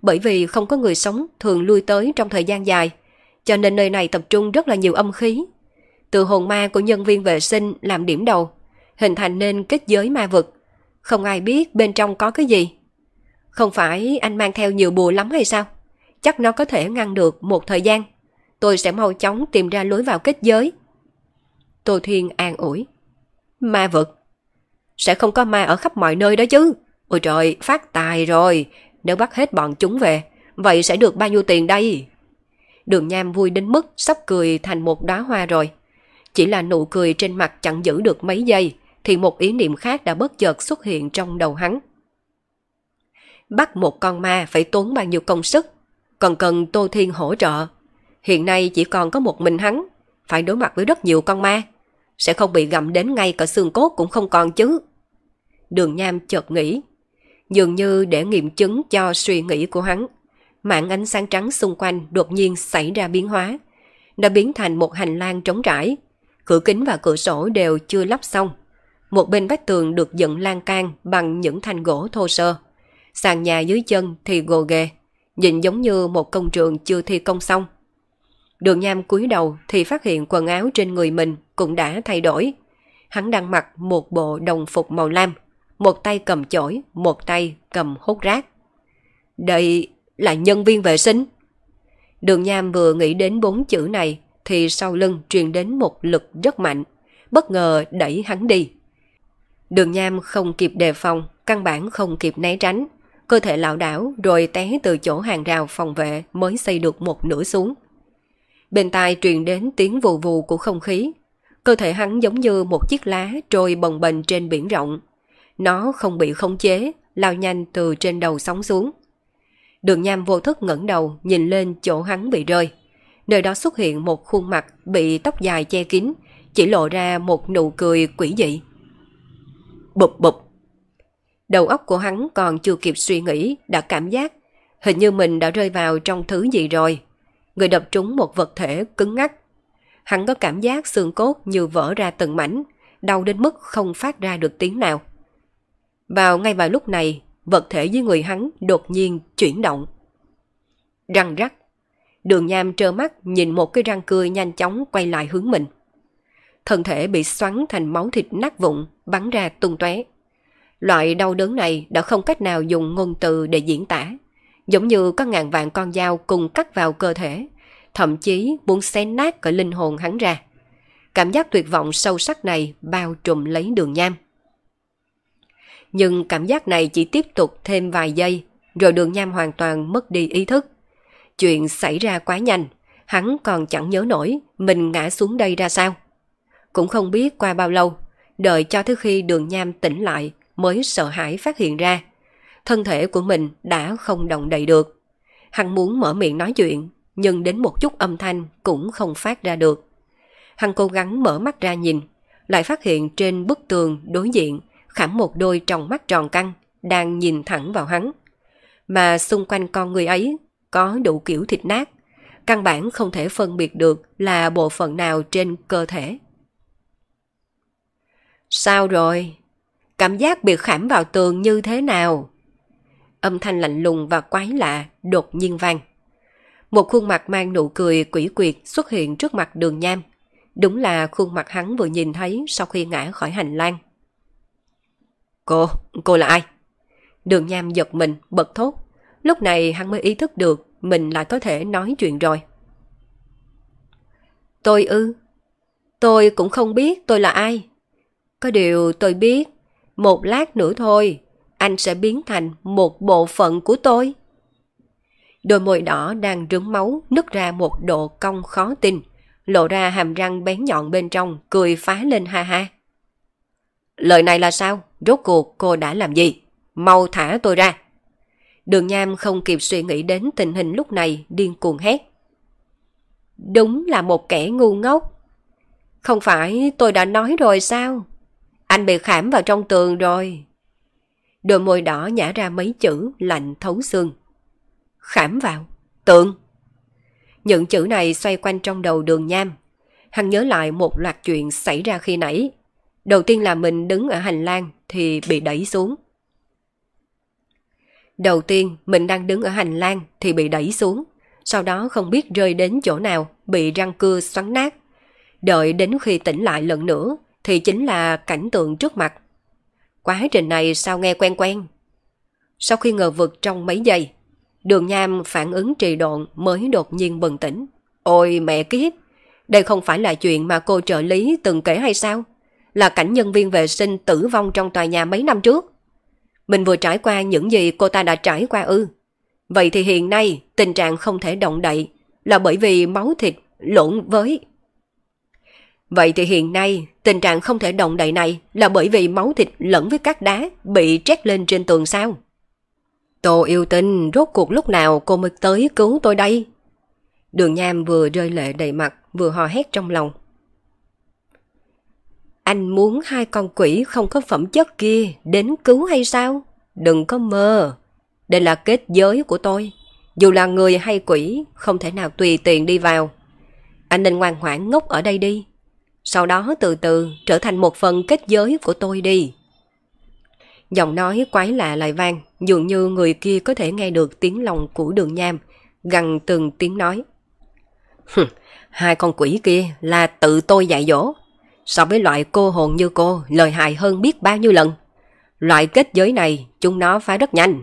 Bởi vì không có người sống thường lui tới trong thời gian dài, cho nên nơi này tập trung rất là nhiều âm khí. Từ hồn ma của nhân viên vệ sinh làm điểm đầu, hình thành nên kết giới ma vực. Không ai biết bên trong có cái gì. Không phải anh mang theo nhiều bùa lắm hay sao? Chắc nó có thể ngăn được một thời gian. Tôi sẽ mau chóng tìm ra lối vào kết giới. Tô Thiên an ủi. Ma vực? Sẽ không có ma ở khắp mọi nơi đó chứ. Ôi trời, phát tài rồi. Nếu bắt hết bọn chúng về, vậy sẽ được bao nhiêu tiền đây? Đường Nham vui đến mức sắp cười thành một đóa hoa rồi. Chỉ là nụ cười trên mặt chẳng giữ được mấy giây, thì một ý niệm khác đã bất chợt xuất hiện trong đầu hắn. Bắt một con ma phải tốn bao nhiêu công sức, còn cần Tô Thiên hỗ trợ. Hiện nay chỉ còn có một mình hắn, phải đối mặt với rất nhiều con ma. Sẽ không bị gặm đến ngay cả xương cốt cũng không còn chứ. Đường Nham chợt nghĩ. Dường như để nghiệm chứng cho suy nghĩ của hắn, mạng ánh sáng trắng xung quanh đột nhiên xảy ra biến hóa. Đã biến thành một hành lang trống trải. Cửa kính và cửa sổ đều chưa lắp xong. Một bên vách tường được dựng lan can bằng những thanh gỗ thô sơ. Sàn nhà dưới chân thì gồ ghề, nhìn giống như một công trường chưa thi công xong. Đường Nham cúi đầu thì phát hiện quần áo trên người mình cũng đã thay đổi. Hắn đang mặc một bộ đồng phục màu lam, một tay cầm chổi, một tay cầm hốt rác. Đây là nhân viên vệ sinh. Đường Nham vừa nghĩ đến bốn chữ này thì sau lưng truyền đến một lực rất mạnh, bất ngờ đẩy hắn đi. Đường Nham không kịp đề phòng, căn bản không kịp né tránh, cơ thể lảo đảo rồi té từ chỗ hàng rào phòng vệ mới xây được một nửa xuống. Bên tai truyền đến tiếng vù vù của không khí. Cơ thể hắn giống như một chiếc lá trôi bồng bềnh trên biển rộng. Nó không bị khống chế, lao nhanh từ trên đầu sóng xuống. Đường nham vô thức ngẩng đầu nhìn lên chỗ hắn bị rơi. Nơi đó xuất hiện một khuôn mặt bị tóc dài che kín, chỉ lộ ra một nụ cười quỷ dị. Bụp bụp. Đầu óc của hắn còn chưa kịp suy nghĩ, đã cảm giác hình như mình đã rơi vào trong thứ gì rồi người đập trúng một vật thể cứng ngắc. Hắn có cảm giác xương cốt như vỡ ra từng mảnh, đau đến mức không phát ra được tiếng nào. Vào ngay vào lúc này, vật thể dưới người hắn đột nhiên chuyển động. Răng rắc. Đường nham trơ mắt nhìn một cái răng cưa nhanh chóng quay lại hướng mình. Thân thể bị xoắn thành máu thịt nát vụn, bắn ra tung tóe. Loại đau đớn này đã không cách nào dùng ngôn từ để diễn tả giống như có ngàn vạn con dao cùng cắt vào cơ thể, thậm chí muốn xé nát cả linh hồn hắn ra. Cảm giác tuyệt vọng sâu sắc này bao trùm lấy đường nham. Nhưng cảm giác này chỉ tiếp tục thêm vài giây, rồi đường nham hoàn toàn mất đi ý thức. Chuyện xảy ra quá nhanh, hắn còn chẳng nhớ nổi mình ngã xuống đây ra sao. Cũng không biết qua bao lâu, đợi cho tới khi đường nham tỉnh lại mới sợ hãi phát hiện ra thân thể của mình đã không động đậy được. Hắn muốn mở miệng nói chuyện, nhưng đến một chút âm thanh cũng không phát ra được. Hắn cố gắng mở mắt ra nhìn, lại phát hiện trên bức tường đối diện khảm một đôi tròng mắt tròn căng đang nhìn thẳng vào hắn. Mà xung quanh con người ấy có đủ kiểu thịt nát, căn bản không thể phân biệt được là bộ phận nào trên cơ thể. Sao rồi? Cảm giác bị khảm vào tường như thế nào? âm thanh lạnh lùng và quái lạ đột nhiên vang. Một khuôn mặt mang nụ cười quỷ quyệt xuất hiện trước mặt đường nham. Đúng là khuôn mặt hắn vừa nhìn thấy sau khi ngã khỏi hành lang. Cô, cô là ai? Đường nham giật mình, bật thốt. Lúc này hắn mới ý thức được mình lại có thể nói chuyện rồi. Tôi ư? Tôi cũng không biết tôi là ai. Có điều tôi biết, một lát nữa thôi, anh sẽ biến thành một bộ phận của tôi. Đôi môi đỏ đang rướm máu nứt ra một độ cong khó tin, lộ ra hàm răng bén nhọn bên trong, cười phá lên ha ha. Lời này là sao? Rốt cuộc cô đã làm gì? Mau thả tôi ra. Đường Nham không kịp suy nghĩ đến tình hình lúc này, điên cuồng hét. Đúng là một kẻ ngu ngốc. Không phải tôi đã nói rồi sao? Anh bị khảm vào trong tường rồi. Đôi môi đỏ nhả ra mấy chữ lạnh thấu xương. Khảm vào, tượng. Những chữ này xoay quanh trong đầu đường nham. Hắn nhớ lại một loạt chuyện xảy ra khi nãy. Đầu tiên là mình đứng ở hành lang thì bị đẩy xuống. Đầu tiên mình đang đứng ở hành lang thì bị đẩy xuống. Sau đó không biết rơi đến chỗ nào bị răng cưa xoắn nát. Đợi đến khi tỉnh lại lần nữa thì chính là cảnh tượng trước mặt. Quá trình này sao nghe quen quen. Sau khi ngờ vực trong mấy giây, đường nham phản ứng trì độn mới đột nhiên bừng tỉnh. Ôi mẹ kiếp, đây không phải là chuyện mà cô trợ lý từng kể hay sao? Là cảnh nhân viên vệ sinh tử vong trong tòa nhà mấy năm trước. Mình vừa trải qua những gì cô ta đã trải qua ư. Vậy thì hiện nay tình trạng không thể động đậy là bởi vì máu thịt lộn với Vậy thì hiện nay, tình trạng không thể động đậy này là bởi vì máu thịt lẫn với các đá bị trét lên trên tường sao? Tô yêu tinh, rốt cuộc lúc nào cô mới tới cứu tôi đây? Đường Nham vừa rơi lệ đầy mặt, vừa hò hét trong lòng. Anh muốn hai con quỷ không có phẩm chất kia đến cứu hay sao? Đừng có mơ. Đây là kết giới của tôi. Dù là người hay quỷ, không thể nào tùy tiện đi vào. Anh nên ngoan ngoãn ngốc ở đây đi. Sau đó từ từ trở thành một phần kết giới của tôi đi. Giọng nói quái lạ lại vang, dường như người kia có thể nghe được tiếng lòng của đường nham, gần từng tiếng nói. Hai con quỷ kia là tự tôi dạy dỗ. So với loại cô hồn như cô, lời hại hơn biết bao nhiêu lần. Loại kết giới này, chúng nó phá rất nhanh.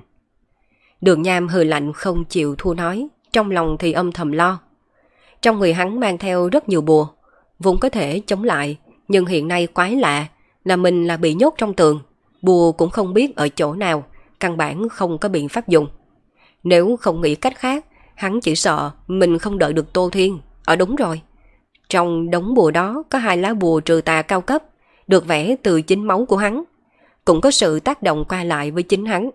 Đường nham hừ lạnh không chịu thua nói, trong lòng thì âm thầm lo. Trong người hắn mang theo rất nhiều bùa, vốn có thể chống lại, nhưng hiện nay quái lạ là mình là bị nhốt trong tường. Bùa cũng không biết ở chỗ nào, căn bản không có biện pháp dùng. Nếu không nghĩ cách khác, hắn chỉ sợ mình không đợi được Tô Thiên. Ở đúng rồi. Trong đống bùa đó có hai lá bùa trừ tà cao cấp, được vẽ từ chính máu của hắn. Cũng có sự tác động qua lại với chính hắn.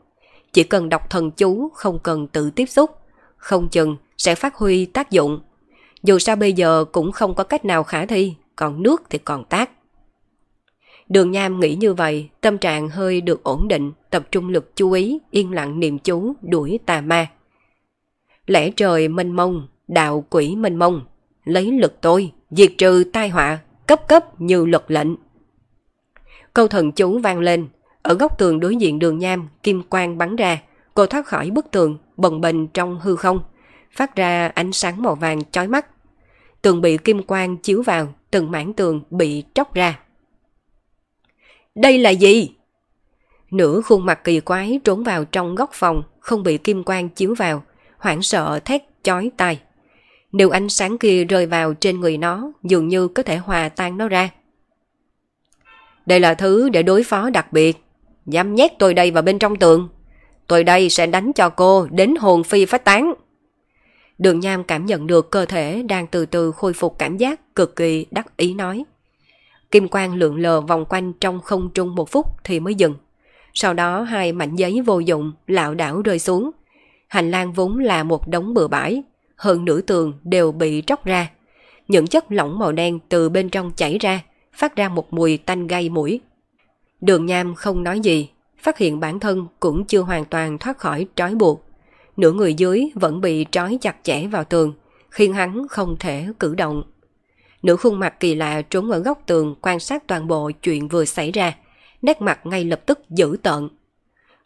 Chỉ cần đọc thần chú, không cần tự tiếp xúc. Không chừng sẽ phát huy tác dụng dù sao bây giờ cũng không có cách nào khả thi, còn nước thì còn tác. Đường Nham nghĩ như vậy, tâm trạng hơi được ổn định, tập trung lực chú ý, yên lặng niệm chú, đuổi tà ma. Lẽ trời mênh mông, đạo quỷ mênh mông, lấy lực tôi, diệt trừ tai họa, cấp cấp như luật lệnh. Câu thần chú vang lên, ở góc tường đối diện đường Nham, kim quang bắn ra, cô thoát khỏi bức tường, bần bềnh trong hư không, phát ra ánh sáng màu vàng chói mắt tường bị kim quang chiếu vào, từng mảng tường bị tróc ra. Đây là gì? Nửa khuôn mặt kỳ quái trốn vào trong góc phòng, không bị kim quang chiếu vào, hoảng sợ thét chói tai. Nếu ánh sáng kia rơi vào trên người nó, dường như có thể hòa tan nó ra. Đây là thứ để đối phó đặc biệt. Dám nhét tôi đây vào bên trong tường. Tôi đây sẽ đánh cho cô đến hồn phi phách tán. Đường Nham cảm nhận được cơ thể đang từ từ khôi phục cảm giác cực kỳ đắc ý nói. Kim quang lượn lờ vòng quanh trong không trung một phút thì mới dừng. Sau đó hai mảnh giấy vô dụng lạo đảo rơi xuống. Hành lang vốn là một đống bừa bãi, hơn nửa tường đều bị tróc ra. Những chất lỏng màu đen từ bên trong chảy ra, phát ra một mùi tanh gây mũi. Đường Nham không nói gì, phát hiện bản thân cũng chưa hoàn toàn thoát khỏi trói buộc nửa người dưới vẫn bị trói chặt chẽ vào tường, khiến hắn không thể cử động. Nửa khuôn mặt kỳ lạ trốn ở góc tường quan sát toàn bộ chuyện vừa xảy ra, nét mặt ngay lập tức dữ tợn.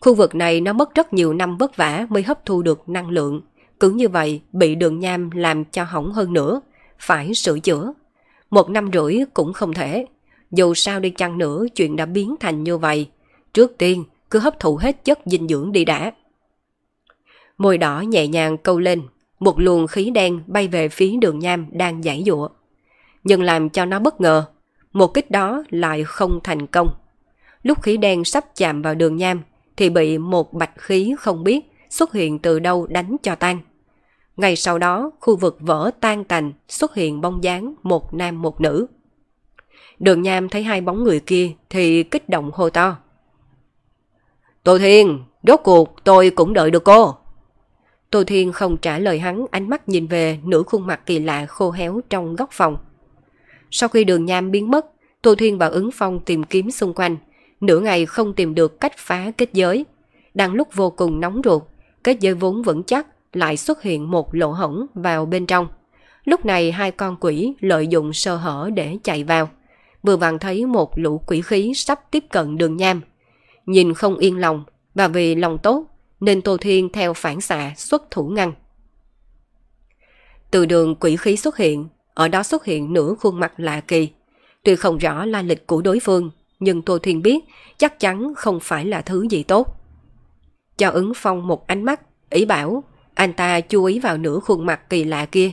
Khu vực này nó mất rất nhiều năm vất vả mới hấp thu được năng lượng, cứ như vậy bị đường nham làm cho hỏng hơn nữa, phải sửa chữa. Một năm rưỡi cũng không thể, dù sao đi chăng nữa chuyện đã biến thành như vậy. Trước tiên, cứ hấp thụ hết chất dinh dưỡng đi đã môi đỏ nhẹ nhàng câu lên, một luồng khí đen bay về phía đường nham đang giải dụa. Nhưng làm cho nó bất ngờ, một kích đó lại không thành công. Lúc khí đen sắp chạm vào đường nham thì bị một bạch khí không biết xuất hiện từ đâu đánh cho tan. Ngay sau đó, khu vực vỡ tan tành xuất hiện bóng dáng một nam một nữ. Đường Nham thấy hai bóng người kia thì kích động hô to. Tô Thiên, rốt cuộc tôi cũng đợi được cô. Tô Thiên không trả lời hắn, ánh mắt nhìn về nửa khuôn mặt kỳ lạ khô héo trong góc phòng. Sau khi đường nham biến mất, Tô Thiên và ứng phong tìm kiếm xung quanh, nửa ngày không tìm được cách phá kết giới. Đang lúc vô cùng nóng ruột, kết giới vốn vững chắc lại xuất hiện một lỗ hổng vào bên trong. Lúc này hai con quỷ lợi dụng sơ hở để chạy vào. Vừa vặn thấy một lũ quỷ khí sắp tiếp cận đường nham. Nhìn không yên lòng và vì lòng tốt nên Tô Thiên theo phản xạ xuất thủ ngăn. Từ đường quỷ khí xuất hiện, ở đó xuất hiện nửa khuôn mặt lạ kỳ. Tuy không rõ la lịch của đối phương, nhưng Tô Thiên biết chắc chắn không phải là thứ gì tốt. Cho ứng phong một ánh mắt, ý bảo anh ta chú ý vào nửa khuôn mặt kỳ lạ kia.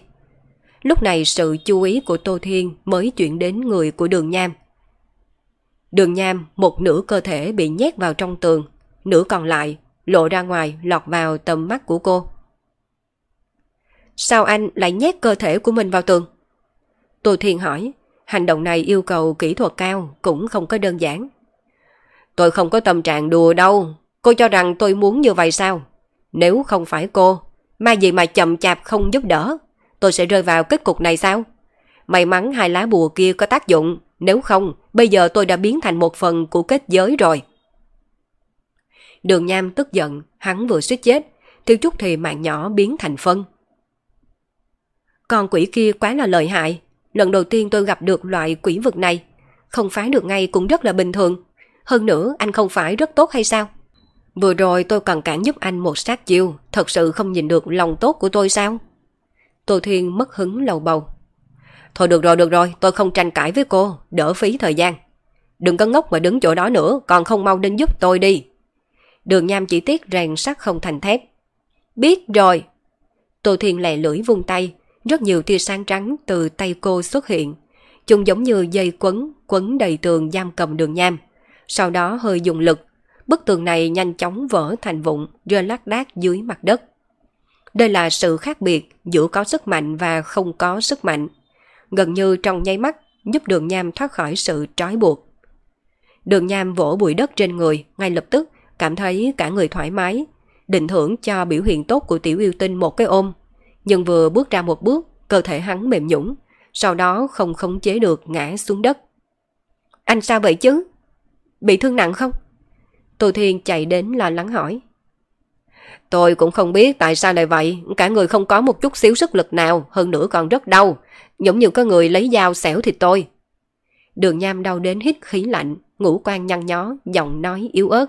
Lúc này sự chú ý của Tô Thiên mới chuyển đến người của đường nham. Đường nham một nửa cơ thể bị nhét vào trong tường, nửa còn lại lộ ra ngoài lọt vào tầm mắt của cô. Sao anh lại nhét cơ thể của mình vào tường? Tô Thiên hỏi, hành động này yêu cầu kỹ thuật cao cũng không có đơn giản. Tôi không có tâm trạng đùa đâu, cô cho rằng tôi muốn như vậy sao? Nếu không phải cô, mà gì mà chậm chạp không giúp đỡ, tôi sẽ rơi vào kết cục này sao? May mắn hai lá bùa kia có tác dụng, nếu không, bây giờ tôi đã biến thành một phần của kết giới rồi. Đường Nham tức giận, hắn vừa suýt chết, thiếu chút thì mạng nhỏ biến thành phân. Con quỷ kia quá là lợi hại, lần đầu tiên tôi gặp được loại quỷ vực này. Không phá được ngay cũng rất là bình thường. Hơn nữa anh không phải rất tốt hay sao? Vừa rồi tôi cần cản giúp anh một sát chiêu, thật sự không nhìn được lòng tốt của tôi sao? Tô Thiên mất hứng lầu bầu. Thôi được rồi, được rồi, tôi không tranh cãi với cô, đỡ phí thời gian. Đừng có ngốc mà đứng chỗ đó nữa, còn không mau đến giúp tôi đi. Đường Nham chỉ tiếc rèn sắt không thành thép. Biết rồi. Tô Thiên lè lưỡi vung tay, rất nhiều tia sáng trắng từ tay cô xuất hiện. Chúng giống như dây quấn, quấn đầy tường giam cầm đường Nham. Sau đó hơi dùng lực, bức tường này nhanh chóng vỡ thành vụn, rơi lác đác dưới mặt đất. Đây là sự khác biệt giữa có sức mạnh và không có sức mạnh. Gần như trong nháy mắt, giúp đường nham thoát khỏi sự trói buộc. Đường nham vỗ bụi đất trên người, ngay lập tức cảm thấy cả người thoải mái, định thưởng cho biểu hiện tốt của tiểu yêu tinh một cái ôm. Nhưng vừa bước ra một bước, cơ thể hắn mềm nhũng, sau đó không khống chế được ngã xuống đất. Anh sao vậy chứ? Bị thương nặng không? Tô Thiên chạy đến lo lắng hỏi. Tôi cũng không biết tại sao lại vậy, cả người không có một chút xíu sức lực nào, hơn nữa còn rất đau, giống như có người lấy dao xẻo thịt tôi. Đường Nham đau đến hít khí lạnh, ngũ quan nhăn nhó, giọng nói yếu ớt.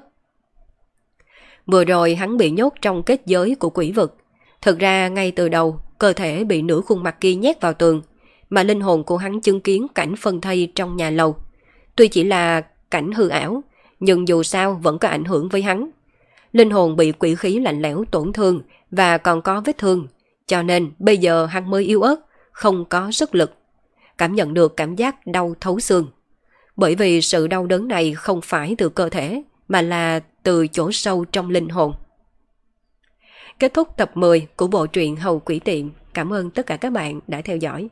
Vừa rồi hắn bị nhốt trong kết giới của quỷ vực. Thực ra ngay từ đầu, cơ thể bị nửa khuôn mặt kia nhét vào tường, mà linh hồn của hắn chứng kiến cảnh phân thây trong nhà lầu. Tuy chỉ là cảnh hư ảo, nhưng dù sao vẫn có ảnh hưởng với hắn. Linh hồn bị quỷ khí lạnh lẽo tổn thương và còn có vết thương, cho nên bây giờ hắn mới yếu ớt, không có sức lực. Cảm nhận được cảm giác đau thấu xương. Bởi vì sự đau đớn này không phải từ cơ thể, mà là từ chỗ sâu trong linh hồn. Kết thúc tập 10 của bộ truyện Hầu Quỷ Tiện. Cảm ơn tất cả các bạn đã theo dõi.